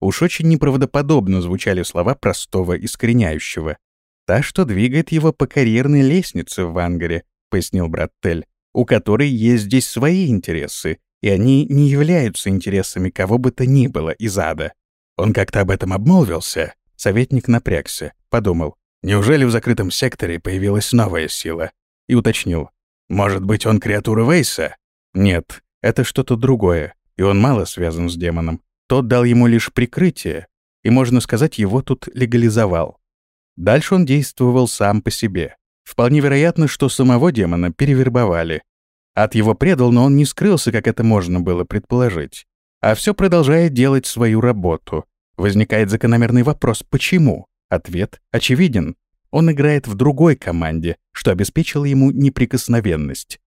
Уж очень неправдоподобно звучали слова простого искореняющего. «Та, что двигает его по карьерной лестнице в Ангаре», — пояснил брат Тель, «у которой есть здесь свои интересы, и они не являются интересами кого бы то ни было из ада». Он как-то об этом обмолвился. Советник напрягся, подумал. Неужели в закрытом секторе появилась новая сила? И уточнил. Может быть, он креатура Вейса? Нет, это что-то другое, и он мало связан с демоном. Тот дал ему лишь прикрытие, и, можно сказать, его тут легализовал. Дальше он действовал сам по себе. Вполне вероятно, что самого демона перевербовали. От его предал, но он не скрылся, как это можно было предположить. А все продолжает делать свою работу. Возникает закономерный вопрос «почему?». Ответ очевиден. Он играет в другой команде, что обеспечило ему неприкосновенность.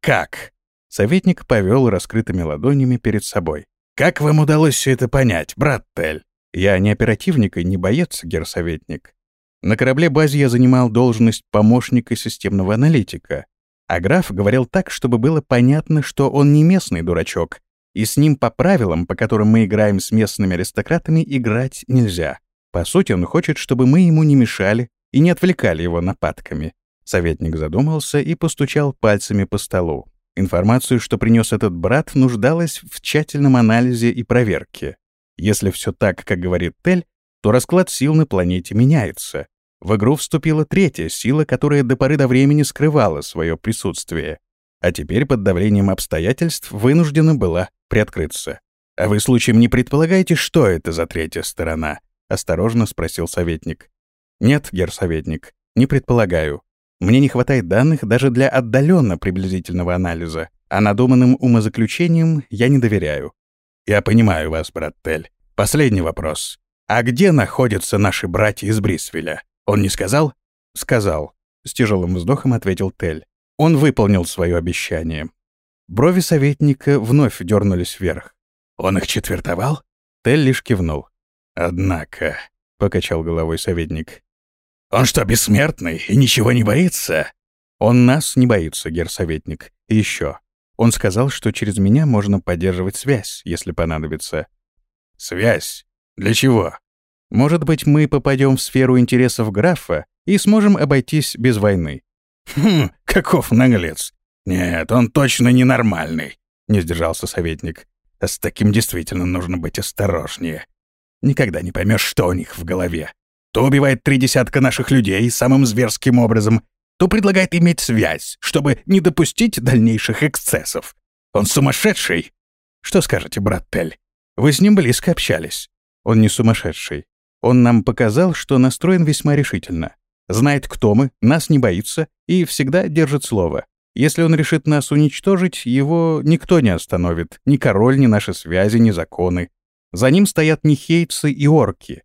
«Как?» Советник повел раскрытыми ладонями перед собой. «Как вам удалось все это понять, брат Тель?» «Я не оперативник и не боец, герсоветник. На корабле-базе я занимал должность помощника системного аналитика, а граф говорил так, чтобы было понятно, что он не местный дурачок, и с ним по правилам, по которым мы играем с местными аристократами, играть нельзя. По сути, он хочет, чтобы мы ему не мешали и не отвлекали его нападками. Советник задумался и постучал пальцами по столу. Информацию, что принес этот брат, нуждалась в тщательном анализе и проверке. Если все так, как говорит Тель, то расклад сил на планете меняется. В игру вступила третья сила, которая до поры до времени скрывала свое присутствие, а теперь под давлением обстоятельств вынуждена была приоткрыться. «А вы случаем не предполагаете, что это за третья сторона?» — осторожно спросил советник. «Нет, герсоветник, не предполагаю. Мне не хватает данных даже для отдаленно приблизительного анализа, а надуманным умозаключениям я не доверяю». «Я понимаю вас, брат Тель. Последний вопрос. А где находятся наши братья из Брисвеля? Он не сказал?» «Сказал», — с тяжелым вздохом ответил Тель. Он выполнил свое обещание. Брови советника вновь дернулись вверх. «Он их четвертовал?» Тель лишь кивнул. «Однако», — покачал головой советник, он что, бессмертный и ничего не боится? Он нас не боится, герсоветник. И еще. Он сказал, что через меня можно поддерживать связь, если понадобится. Связь? Для чего? Может быть, мы попадем в сферу интересов графа и сможем обойтись без войны. Хм, каков наглец. Нет, он точно ненормальный, не сдержался советник. С таким действительно нужно быть осторожнее. Никогда не поймешь, что у них в голове то убивает три десятка наших людей самым зверским образом, то предлагает иметь связь, чтобы не допустить дальнейших эксцессов. Он сумасшедший. Что скажете, брат Тель? Вы с ним близко общались. Он не сумасшедший. Он нам показал, что настроен весьма решительно. Знает, кто мы, нас не боится и всегда держит слово. Если он решит нас уничтожить, его никто не остановит. Ни король, ни наши связи, ни законы. За ним стоят нихейцы и орки.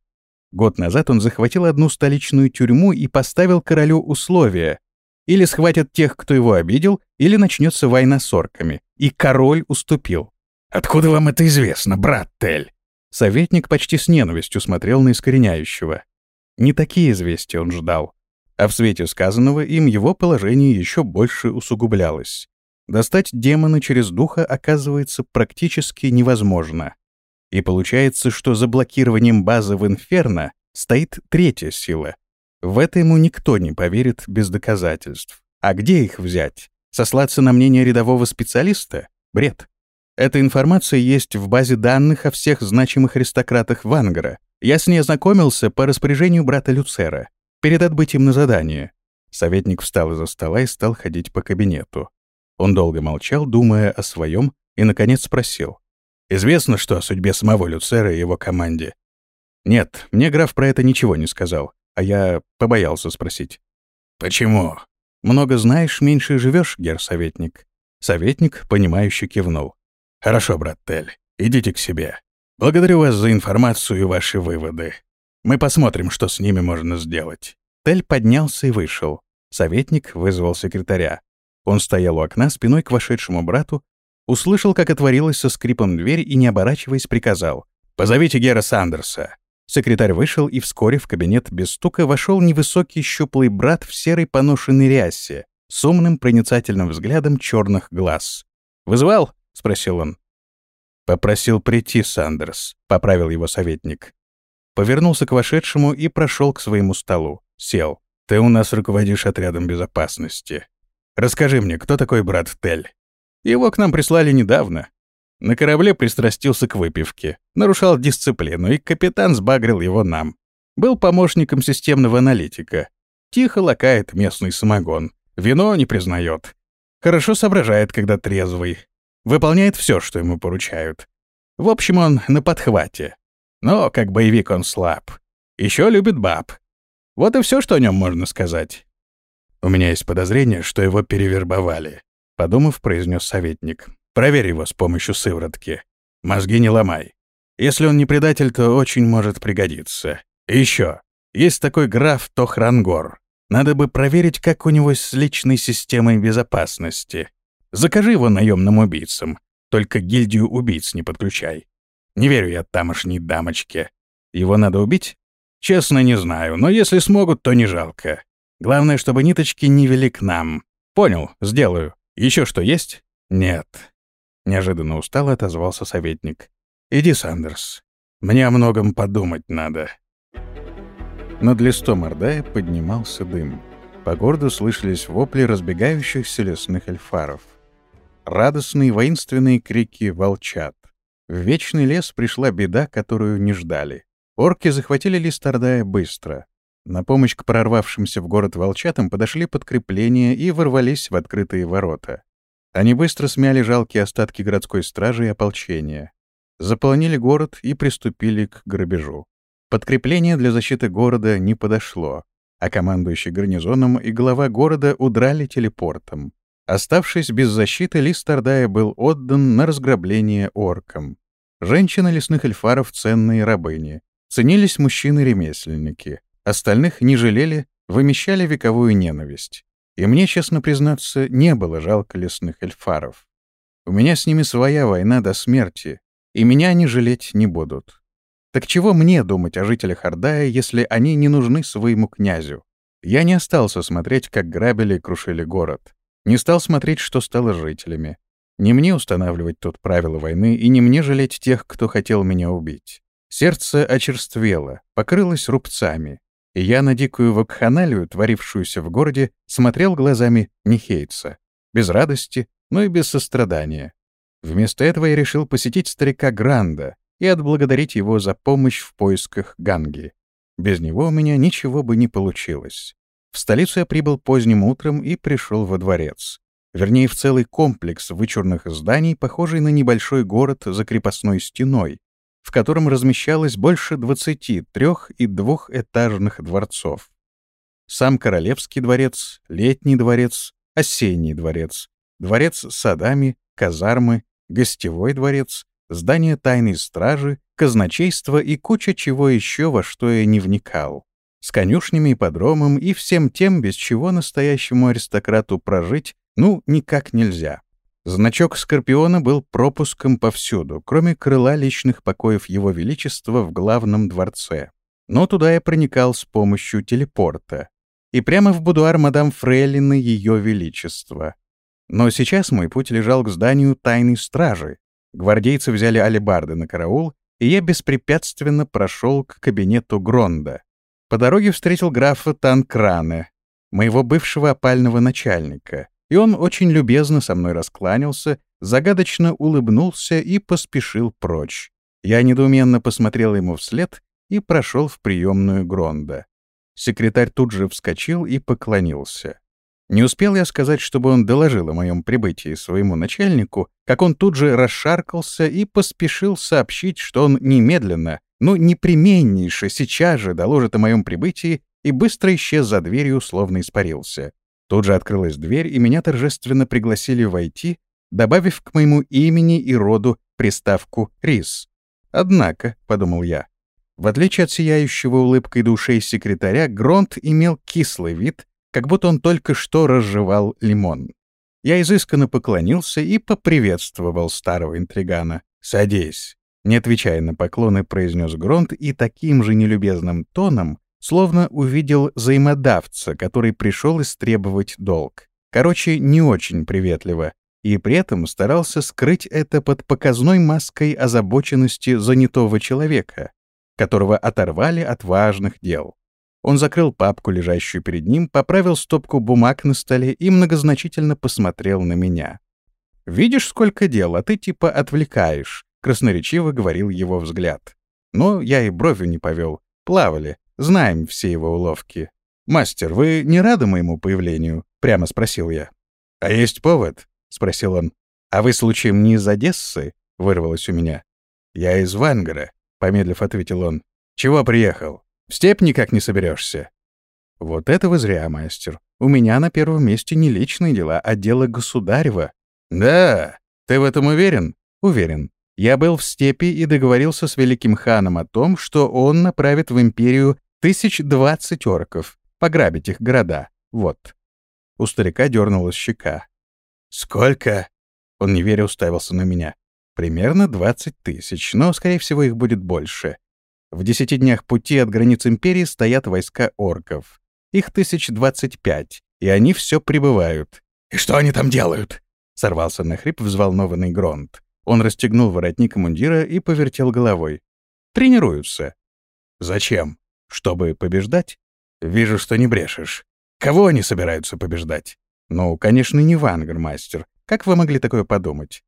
Год назад он захватил одну столичную тюрьму и поставил королю условия. Или схватят тех, кто его обидел, или начнется война с орками. И король уступил. «Откуда вам это известно, брат Тель?» Советник почти с ненавистью смотрел на искореняющего. Не такие известия он ждал. А в свете сказанного им его положение еще больше усугублялось. Достать демона через духа оказывается практически невозможно. И получается, что за блокированием базы в Инферно стоит третья сила. В это ему никто не поверит без доказательств. А где их взять? Сослаться на мнение рядового специалиста? Бред. Эта информация есть в базе данных о всех значимых аристократах Вангара. Я с ней ознакомился по распоряжению брата Люцера, перед отбытием на задание. Советник встал из-за стола и стал ходить по кабинету. Он долго молчал, думая о своем, и, наконец, спросил. Известно, что о судьбе самого Люцера и его команде? Нет, мне граф про это ничего не сказал, а я побоялся спросить. Почему? Много знаешь, меньше живешь, гер-советник. Советник, понимающе кивнул. Хорошо, брат Тель, идите к себе. Благодарю вас за информацию и ваши выводы. Мы посмотрим, что с ними можно сделать. Тель поднялся и вышел. Советник вызвал секретаря. Он стоял у окна спиной к вошедшему брату Услышал, как отворилась со скрипом дверь и, не оборачиваясь, приказал. «Позовите Гера Сандерса». Секретарь вышел, и вскоре в кабинет без стука вошел невысокий щуплый брат в серой поношенной рясе с умным проницательным взглядом черных глаз. «Вызывал?» — спросил он. «Попросил прийти, Сандерс», — поправил его советник. Повернулся к вошедшему и прошел к своему столу. Сел. «Ты у нас руководишь отрядом безопасности. Расскажи мне, кто такой брат Тель?» «Его к нам прислали недавно. На корабле пристрастился к выпивке, нарушал дисциплину, и капитан сбагрил его нам. Был помощником системного аналитика. Тихо лакает местный самогон. Вино не признает. Хорошо соображает, когда трезвый. Выполняет все, что ему поручают. В общем, он на подхвате. Но как боевик он слаб. Еще любит баб. Вот и все, что о нем можно сказать. У меня есть подозрение, что его перевербовали. Подумав, произнес советник. Проверь его с помощью сыворотки. Мозги не ломай. Если он не предатель, то очень может пригодиться. И еще. Есть такой граф Тохрангор. Надо бы проверить, как у него с личной системой безопасности. Закажи его наемным убийцам. Только гильдию убийц не подключай. Не верю я тамошней дамочке. Его надо убить? Честно, не знаю, но если смогут, то не жалко. Главное, чтобы ниточки не вели к нам. Понял, сделаю. Еще что есть? Нет. Неожиданно устало отозвался советник. «Иди, Сандерс. Мне о многом подумать надо». Над листом Ордая поднимался дым. По городу слышались вопли разбегающихся лесных эльфаров. Радостные воинственные крики волчат. В вечный лес пришла беда, которую не ждали. Орки захватили лист Ордая быстро. На помощь к прорвавшимся в город волчатам подошли подкрепления и ворвались в открытые ворота. Они быстро смяли жалкие остатки городской стражи и ополчения, заполонили город и приступили к грабежу. Подкрепление для защиты города не подошло, а командующий гарнизоном и глава города удрали телепортом. Оставшись без защиты, лист Ордая был отдан на разграбление оркам. Женщины лесных эльфаров — ценные рабыни. Ценились мужчины-ремесленники. Остальных не жалели, вымещали вековую ненависть. И мне, честно признаться, не было жалко лесных эльфаров. У меня с ними своя война до смерти, и меня они жалеть не будут. Так чего мне думать о жителях Ордая, если они не нужны своему князю? Я не остался смотреть, как грабили и крушили город. Не стал смотреть, что стало жителями. Не мне устанавливать тут правила войны, и не мне жалеть тех, кто хотел меня убить. Сердце очерствело, покрылось рубцами, и я на дикую вакханалию, творившуюся в городе, смотрел глазами Нихейца. Без радости, но и без сострадания. Вместо этого я решил посетить старика Гранда и отблагодарить его за помощь в поисках Ганги. Без него у меня ничего бы не получилось. В столицу я прибыл поздним утром и пришел во дворец. Вернее, в целый комплекс вычурных зданий, похожий на небольшой город за крепостной стеной, в котором размещалось больше 23 и двухэтажных дворцов. Сам Королевский дворец, Летний дворец, Осенний дворец, дворец с садами, казармы, гостевой дворец, здание тайной стражи, казначейство и куча чего еще, во что я не вникал. С конюшнями и подромом и всем тем, без чего настоящему аристократу прожить, ну, никак нельзя. Значок Скорпиона был пропуском повсюду, кроме крыла личных покоев Его Величества в главном дворце. Но туда я проникал с помощью телепорта. И прямо в будуар мадам Фрейлины Ее Величества. Но сейчас мой путь лежал к зданию тайной стражи. Гвардейцы взяли алебарды на караул, и я беспрепятственно прошел к кабинету Гронда. По дороге встретил графа Танкрана, моего бывшего опального начальника — и он очень любезно со мной раскланялся, загадочно улыбнулся и поспешил прочь. Я недоуменно посмотрел ему вслед и прошел в приемную Гронда. Секретарь тут же вскочил и поклонился. Не успел я сказать, чтобы он доложил о моем прибытии своему начальнику, как он тут же расшаркался и поспешил сообщить, что он немедленно, ну, непременнейше сейчас же доложит о моем прибытии и быстро исчез за дверью, словно испарился. Тут же открылась дверь, и меня торжественно пригласили войти, добавив к моему имени и роду приставку «Рис». «Однако», — подумал я, — в отличие от сияющего улыбкой душей секретаря, Гронт имел кислый вид, как будто он только что разжевал лимон. Я изысканно поклонился и поприветствовал старого интригана. «Садись!» Не отвечая на поклоны, произнес Гронт и таким же нелюбезным тоном, словно увидел взаимодавца, который пришел истребовать долг. Короче, не очень приветливо, и при этом старался скрыть это под показной маской озабоченности занятого человека, которого оторвали от важных дел. Он закрыл папку, лежащую перед ним, поправил стопку бумаг на столе и многозначительно посмотрел на меня. «Видишь, сколько дел, а ты типа отвлекаешь», — красноречиво говорил его взгляд. Но я и бровью не повел. Плавали, Знаем все его уловки. «Мастер, вы не рады моему появлению?» — прямо спросил я. «А есть повод?» — спросил он. «А вы, случаем, не из Одессы?» — вырвалось у меня. «Я из Вангара», — помедлив ответил он. «Чего приехал? В степь никак не соберешься. «Вот это вы зря, мастер. У меня на первом месте не личные дела, а дело государева». «Да? Ты в этом уверен?» «Уверен. Я был в степи и договорился с великим ханом о том, что он направит в империю тысяч двадцать орков, пограбить их города. Вот. У старика дернулась щека. «Сколько?» Он неверя уставился на меня. «Примерно двадцать тысяч, но, скорее всего, их будет больше. В десяти днях пути от границ империи стоят войска орков. Их тысяч двадцать пять, и они все прибывают. «И что они там делают?» — сорвался на хрип взволнованный Гронт. Он расстегнул воротник мундира и повертел головой. «Тренируются». «Зачем? Чтобы побеждать?» «Вижу, что не брешешь. Кого они собираются побеждать?» «Ну, конечно, не Вангермастер. Как вы могли такое подумать?»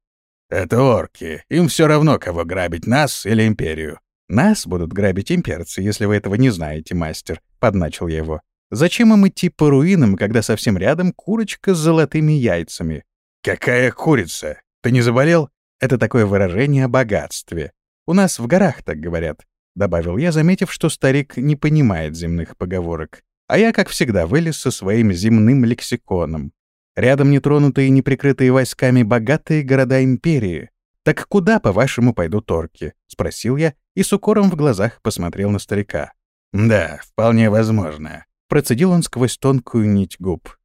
«Это орки. Им все равно, кого грабить, нас или Империю». «Нас будут грабить имперцы, если вы этого не знаете, мастер», — подначил я его. «Зачем им идти по руинам, когда совсем рядом курочка с золотыми яйцами?» «Какая курица? Ты не заболел?» Это такое выражение о богатстве. У нас в горах так говорят», — добавил я, заметив, что старик не понимает земных поговорок. А я, как всегда, вылез со своим земным лексиконом. Рядом нетронутые и неприкрытые войсками богатые города империи. «Так куда, по-вашему, пойдут торки?» — спросил я и с укором в глазах посмотрел на старика. «Да, вполне возможно», — процедил он сквозь тонкую нить губ.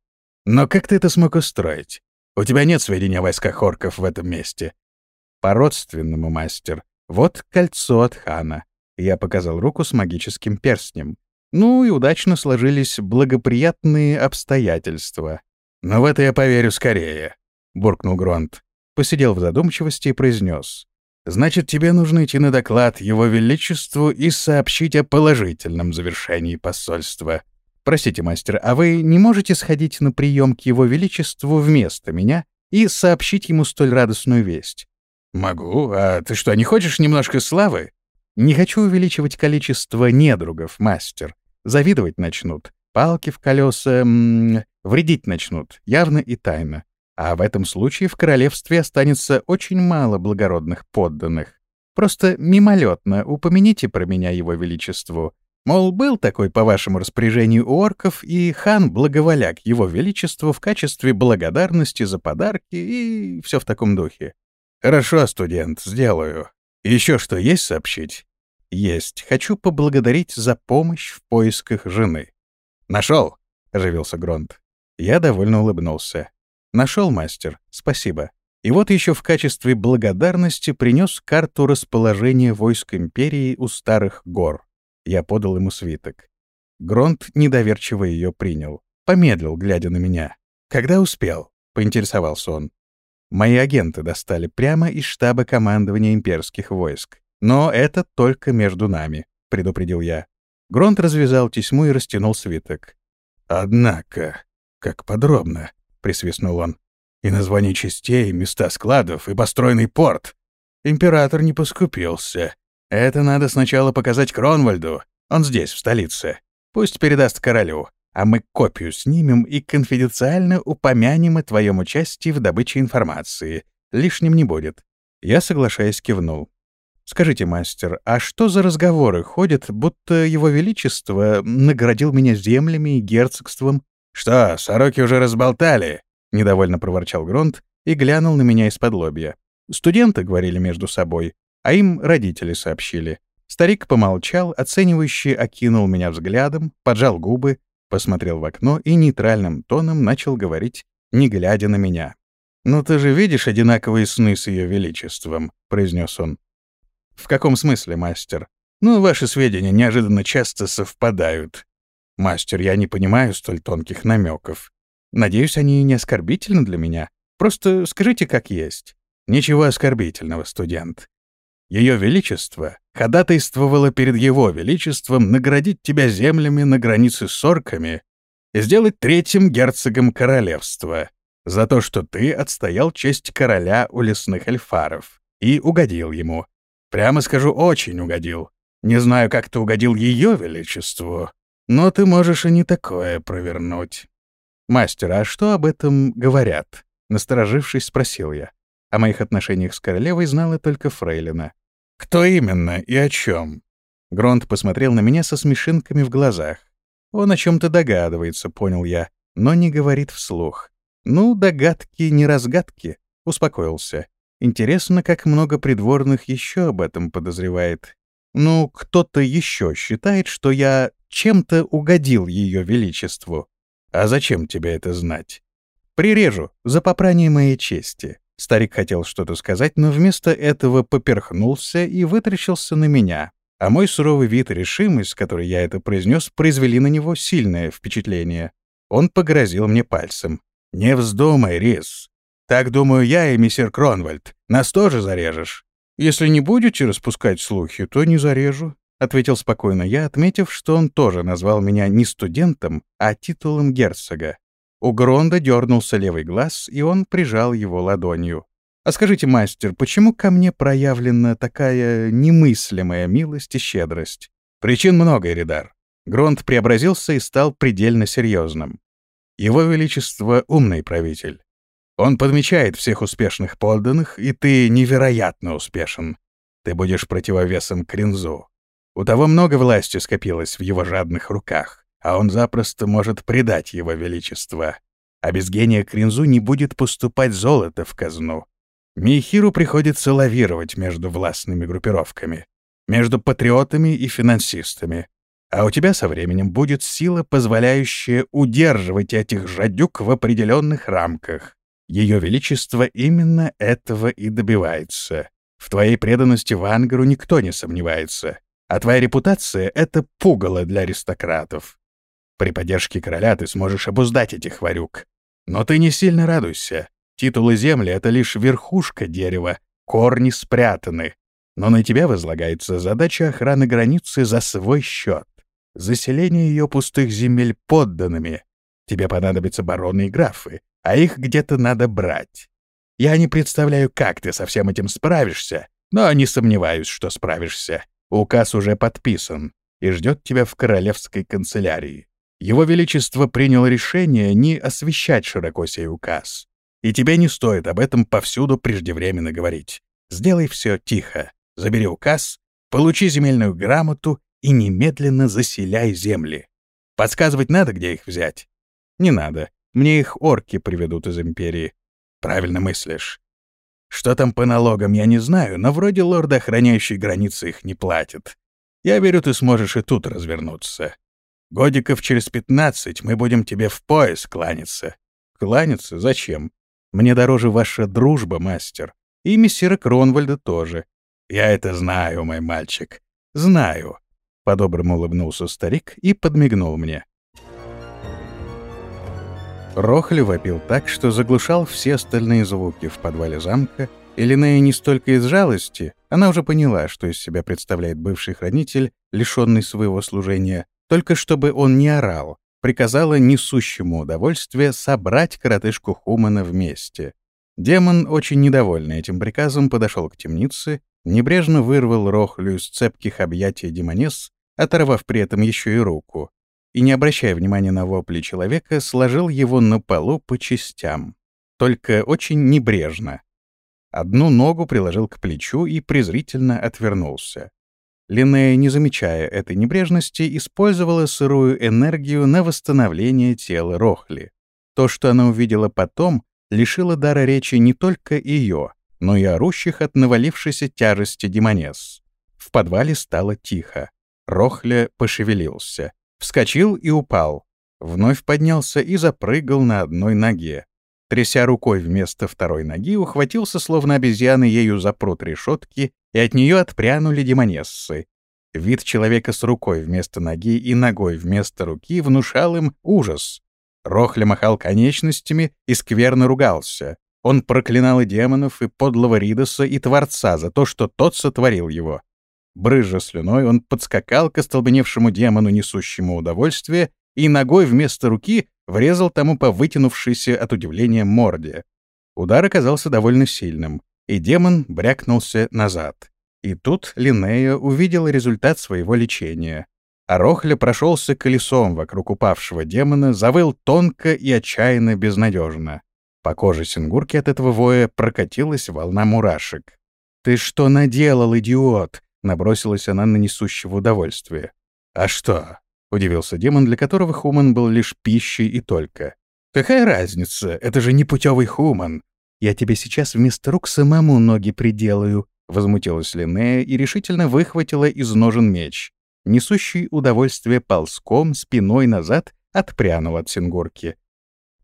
«Но как ты это смог устроить? У тебя нет сведений о войсках орков в этом месте. По-родственному, мастер. Вот кольцо от хана. Я показал руку с магическим перстнем. Ну и удачно сложились благоприятные обстоятельства. «Но в это я поверю скорее», — буркнул Гронт. Посидел в задумчивости и произнес. «Значит, тебе нужно идти на доклад Его Величеству и сообщить о положительном завершении посольства. Простите, мастер, а вы не можете сходить на прием к Его Величеству вместо меня и сообщить ему столь радостную весть? «Могу. А ты что, не хочешь немножко славы?» «Не хочу увеличивать количество недругов, мастер. Завидовать начнут. Палки в колеса вредить начнут, явно и тайно. А в этом случае в королевстве останется очень мало благородных подданных. Просто мимолетно упомяните про меня его величеству. Мол, был такой по вашему распоряжению у орков, и хан благоволяк его величеству в качестве благодарности за подарки и все в таком духе. «Хорошо, студент, сделаю. Еще что есть сообщить?» «Есть. Хочу поблагодарить за помощь в поисках жены». «Нашел?» — оживился Гронт. Я довольно улыбнулся. «Нашел, мастер. Спасибо. И вот еще в качестве благодарности принес карту расположения войск Империи у Старых гор. Я подал ему свиток. Гронт недоверчиво ее принял. Помедлил, глядя на меня. «Когда успел?» — поинтересовался он. Мои агенты достали прямо из штаба командования имперских войск. Но это только между нами, предупредил я. Гронт развязал тесьму и растянул свиток. «Однако, как подробно», — присвистнул он. «И название частей, места складов, и построенный порт. Император не поскупился. Это надо сначала показать Кронвальду. Он здесь, в столице. Пусть передаст королю а мы копию снимем и конфиденциально упомянем о твоем участии в добыче информации. Лишним не будет». Я, соглашаясь, кивнул. «Скажите, мастер, а что за разговоры ходят, будто его величество наградил меня землями и герцогством?» «Что, сороки уже разболтали?» — недовольно проворчал Гронт и глянул на меня из-под лобья. Студенты говорили между собой, а им родители сообщили. Старик помолчал, оценивающе окинул меня взглядом, поджал губы, посмотрел в окно и нейтральным тоном начал говорить, не глядя на меня. «Ну ты же видишь одинаковые сны с Ее Величеством», — произнес он. «В каком смысле, мастер? Ну, ваши сведения неожиданно часто совпадают. Мастер, я не понимаю столь тонких намеков. Надеюсь, они не оскорбительны для меня. Просто скажите, как есть. Ничего оскорбительного, студент. Ее Величество ходатайствовало перед Его Величеством наградить тебя землями на границе с орками и сделать третьим герцогом королевства за то, что ты отстоял честь короля у лесных эльфаров и угодил ему. Прямо скажу, очень угодил. Не знаю, как ты угодил Ее Величеству, но ты можешь и не такое провернуть. «Мастер, а что об этом говорят?» Насторожившись, спросил я. О моих отношениях с королевой знала только Фрейлина. «Кто именно и о чем?» Гронт посмотрел на меня со смешинками в глазах. Он о чем то догадывается, понял я, но не говорит вслух. «Ну, догадки, не разгадки», — успокоился. Интересно, как много придворных еще об этом подозревает. Ну, кто-то еще считает, что я чем-то угодил ее величеству. А зачем тебе это знать? Прирежу, за попрание моей чести. Старик хотел что-то сказать, но вместо этого поперхнулся и вытрящился на меня. А мой суровый вид и решимость, с которой я это произнес, произвели на него сильное впечатление. Он погрозил мне пальцем. «Не вздумай, Рис. Так думаю я и мистер Кронвальд. Нас тоже зарежешь. Если не будете распускать слухи, то не зарежу. — ответил спокойно я, отметив, что он тоже назвал меня не студентом, а титулом герцога. У Гронда дернулся левый глаз, и он прижал его ладонью. «А скажите, мастер, почему ко мне проявлена такая немыслимая милость и щедрость?» «Причин много, Эридар». Гронд преобразился и стал предельно серьезным. «Его Величество — умный правитель. Он подмечает всех успешных подданных, и ты невероятно успешен. Ты будешь противовесом Кринзу. У того много власти скопилось в его жадных руках, а он запросто может предать его величество. А без гения Кринзу не будет поступать золото в казну. Михиру приходится лавировать между властными группировками, между патриотами и финансистами. А у тебя со временем будет сила, позволяющая удерживать этих жадюк в определенных рамках. Ее Величество именно этого и добивается. В твоей преданности Вангару никто не сомневается. А твоя репутация — это пугало для аристократов. При поддержке короля ты сможешь обуздать этих варюк. Но ты не сильно радуйся. Титулы земли — это лишь верхушка дерева, корни спрятаны. Но на тебя возлагается задача охраны границы за свой счет. Заселение ее пустых земель подданными. Тебе понадобятся бароны и графы, а их где-то надо брать. Я не представляю, как ты со всем этим справишься, но не сомневаюсь, что справишься. Указ уже подписан и ждет тебя в королевской канцелярии. Его Величество приняло решение не освещать широко сей указ. И тебе не стоит об этом повсюду преждевременно говорить. Сделай все тихо. Забери указ, получи земельную грамоту и немедленно заселяй земли. Подсказывать надо, где их взять? Не надо. Мне их орки приведут из империи. Правильно мыслишь. Что там по налогам, я не знаю, но вроде лорда, охраняющий границы, их не платит. Я верю, ты сможешь и тут развернуться. Годиков через пятнадцать мы будем тебе в пояс кланяться. Кланяться? Зачем? Мне дороже ваша дружба, мастер. И мессира Кронвальда тоже. Я это знаю, мой мальчик. Знаю. По-доброму улыбнулся старик и подмигнул мне. Рохли вопил так, что заглушал все остальные звуки в подвале замка, и Линея не столько из жалости, она уже поняла, что из себя представляет бывший хранитель, лишенный своего служения, только чтобы он не орал, приказала несущему удовольствие собрать коротышку Хумана вместе. Демон, очень недовольный этим приказом, подошел к темнице, небрежно вырвал Рохлю из цепких объятий демонес, оторвав при этом еще и руку, и, не обращая внимания на вопли человека, сложил его на полу по частям, только очень небрежно. Одну ногу приложил к плечу и презрительно отвернулся. Линнея, не замечая этой небрежности, использовала сырую энергию на восстановление тела Рохли. То, что она увидела потом, лишило дара речи не только ее, но и орущих от навалившейся тяжести демонес. В подвале стало тихо. Рохля пошевелился. Вскочил и упал. Вновь поднялся и запрыгал на одной ноге. тряся рукой вместо второй ноги, ухватился, словно обезьяны, ею за прут решетки, и от нее отпрянули демонессы. Вид человека с рукой вместо ноги и ногой вместо руки внушал им ужас. Рохля махал конечностями и скверно ругался. Он проклинал и демонов, и подлого Ридоса, и Творца за то, что тот сотворил его. Брызжа слюной, он подскакал к остолбеневшему демону, несущему удовольствие, и ногой вместо руки врезал тому по вытянувшейся от удивления морде. Удар оказался довольно сильным, и демон брякнулся назад. И тут Линнея увидела результат своего лечения. А Рохля прошелся колесом вокруг упавшего демона, завыл тонко и отчаянно безнадежно. По коже Сингурки от этого воя прокатилась волна мурашек. «Ты что наделал, идиот?» — набросилась она на несущего удовольствие. «А что?» — удивился демон, для которого Хуман был лишь пищей и только. «Какая разница? Это же не путевый Хуман. Я тебе сейчас вместо рук самому ноги приделаю», — возмутилась Линнея и решительно выхватила из ножен меч. Несущий удовольствие ползком спиной назад отпрянул от Сингурки.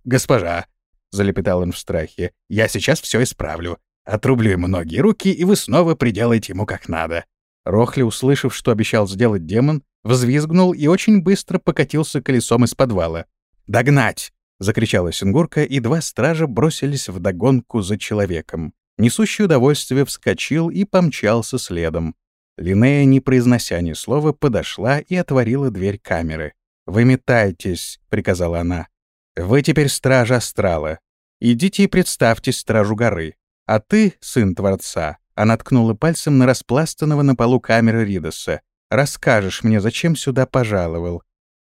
«Госпожа!» — залепетал он в страхе. «Я сейчас все исправлю. Отрублю ему ноги и руки, и вы снова приделаете ему как надо». Рохли, услышав, что обещал сделать демон, взвизгнул и очень быстро покатился колесом из подвала. «Догнать!» — закричала Сингурка, и два стража бросились в догонку за человеком. Несущий удовольствие вскочил и помчался следом. Линея, не произнося ни слова, подошла и отворила дверь камеры. «Вы метайтесь», — приказала она. «Вы теперь стража астрала. Идите и представьтесь стражу горы. А ты, сын Творца, она ткнула пальцем на распластанного на полу камеры Ридоса. «Расскажешь мне, зачем сюда пожаловал?»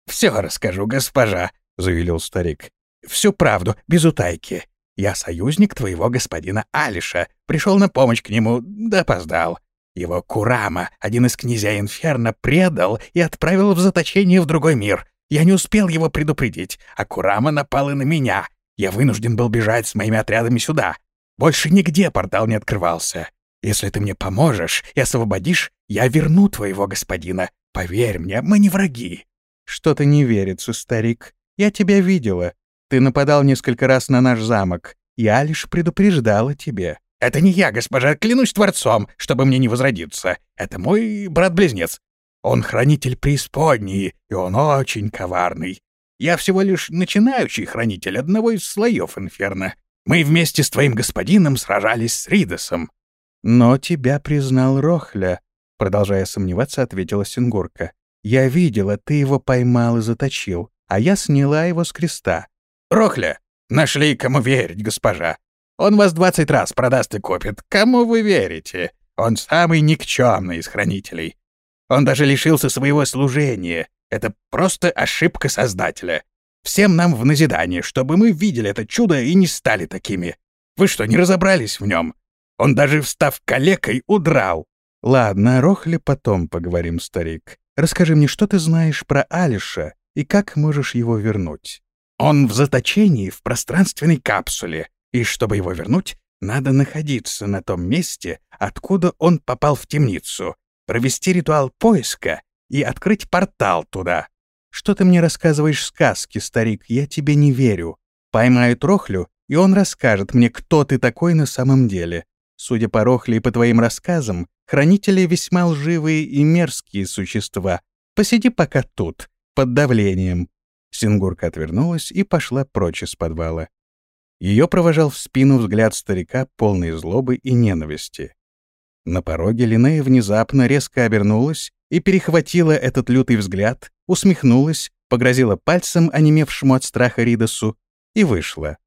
«Все расскажу, госпожа», — заявил старик. «Всю правду, без утайки. Я союзник твоего господина Алиша, пришел на помощь к нему, да опоздал. Его Курама, один из князей Инферно, предал и отправил в заточение в другой мир. Я не успел его предупредить, а Курама напал и на меня. Я вынужден был бежать с моими отрядами сюда. Больше нигде портал не открывался. Если ты мне поможешь и освободишь, я верну твоего господина. Поверь мне, мы не враги». «Что-то не верится, старик. Я тебя видела. Ты нападал несколько раз на наш замок. Я лишь предупреждала тебе». «Это не я, госпожа, клянусь Творцом, чтобы мне не возродиться. Это мой брат-близнец. Он хранитель преисподней, и он очень коварный. Я всего лишь начинающий хранитель одного из слоев инферно. Мы вместе с твоим господином сражались с Ридосом. «Но тебя признал Рохля», — продолжая сомневаться, ответила Сингурка. «Я видела, ты его поймал и заточил, а я сняла его с креста». «Рохля! Нашли, кому верить, госпожа. Он вас двадцать раз продаст и купит. Кому вы верите? Он самый никчемный из хранителей. Он даже лишился своего служения. Это просто ошибка Создателя. Всем нам в назидание, чтобы мы видели это чудо и не стали такими. Вы что, не разобрались в нем? Он даже, встав калекой, удрал. Ладно, о Рохле потом поговорим, старик. Расскажи мне, что ты знаешь про Алиша и как можешь его вернуть? Он в заточении в пространственной капсуле, и чтобы его вернуть, надо находиться на том месте, откуда он попал в темницу, провести ритуал поиска и открыть портал туда. Что ты мне рассказываешь сказки, старик, я тебе не верю. Поймают Рохлю, и он расскажет мне, кто ты такой на самом деле. Судя по Рохле и по твоим рассказам, хранители весьма лживые и мерзкие существа. Посиди пока тут, под давлением». Сингурка отвернулась и пошла прочь из подвала. Ее провожал в спину взгляд старика, полный злобы и ненависти. На пороге Линея внезапно резко обернулась и перехватила этот лютый взгляд, усмехнулась, погрозила пальцем онемевшему от страха Ридосу и вышла.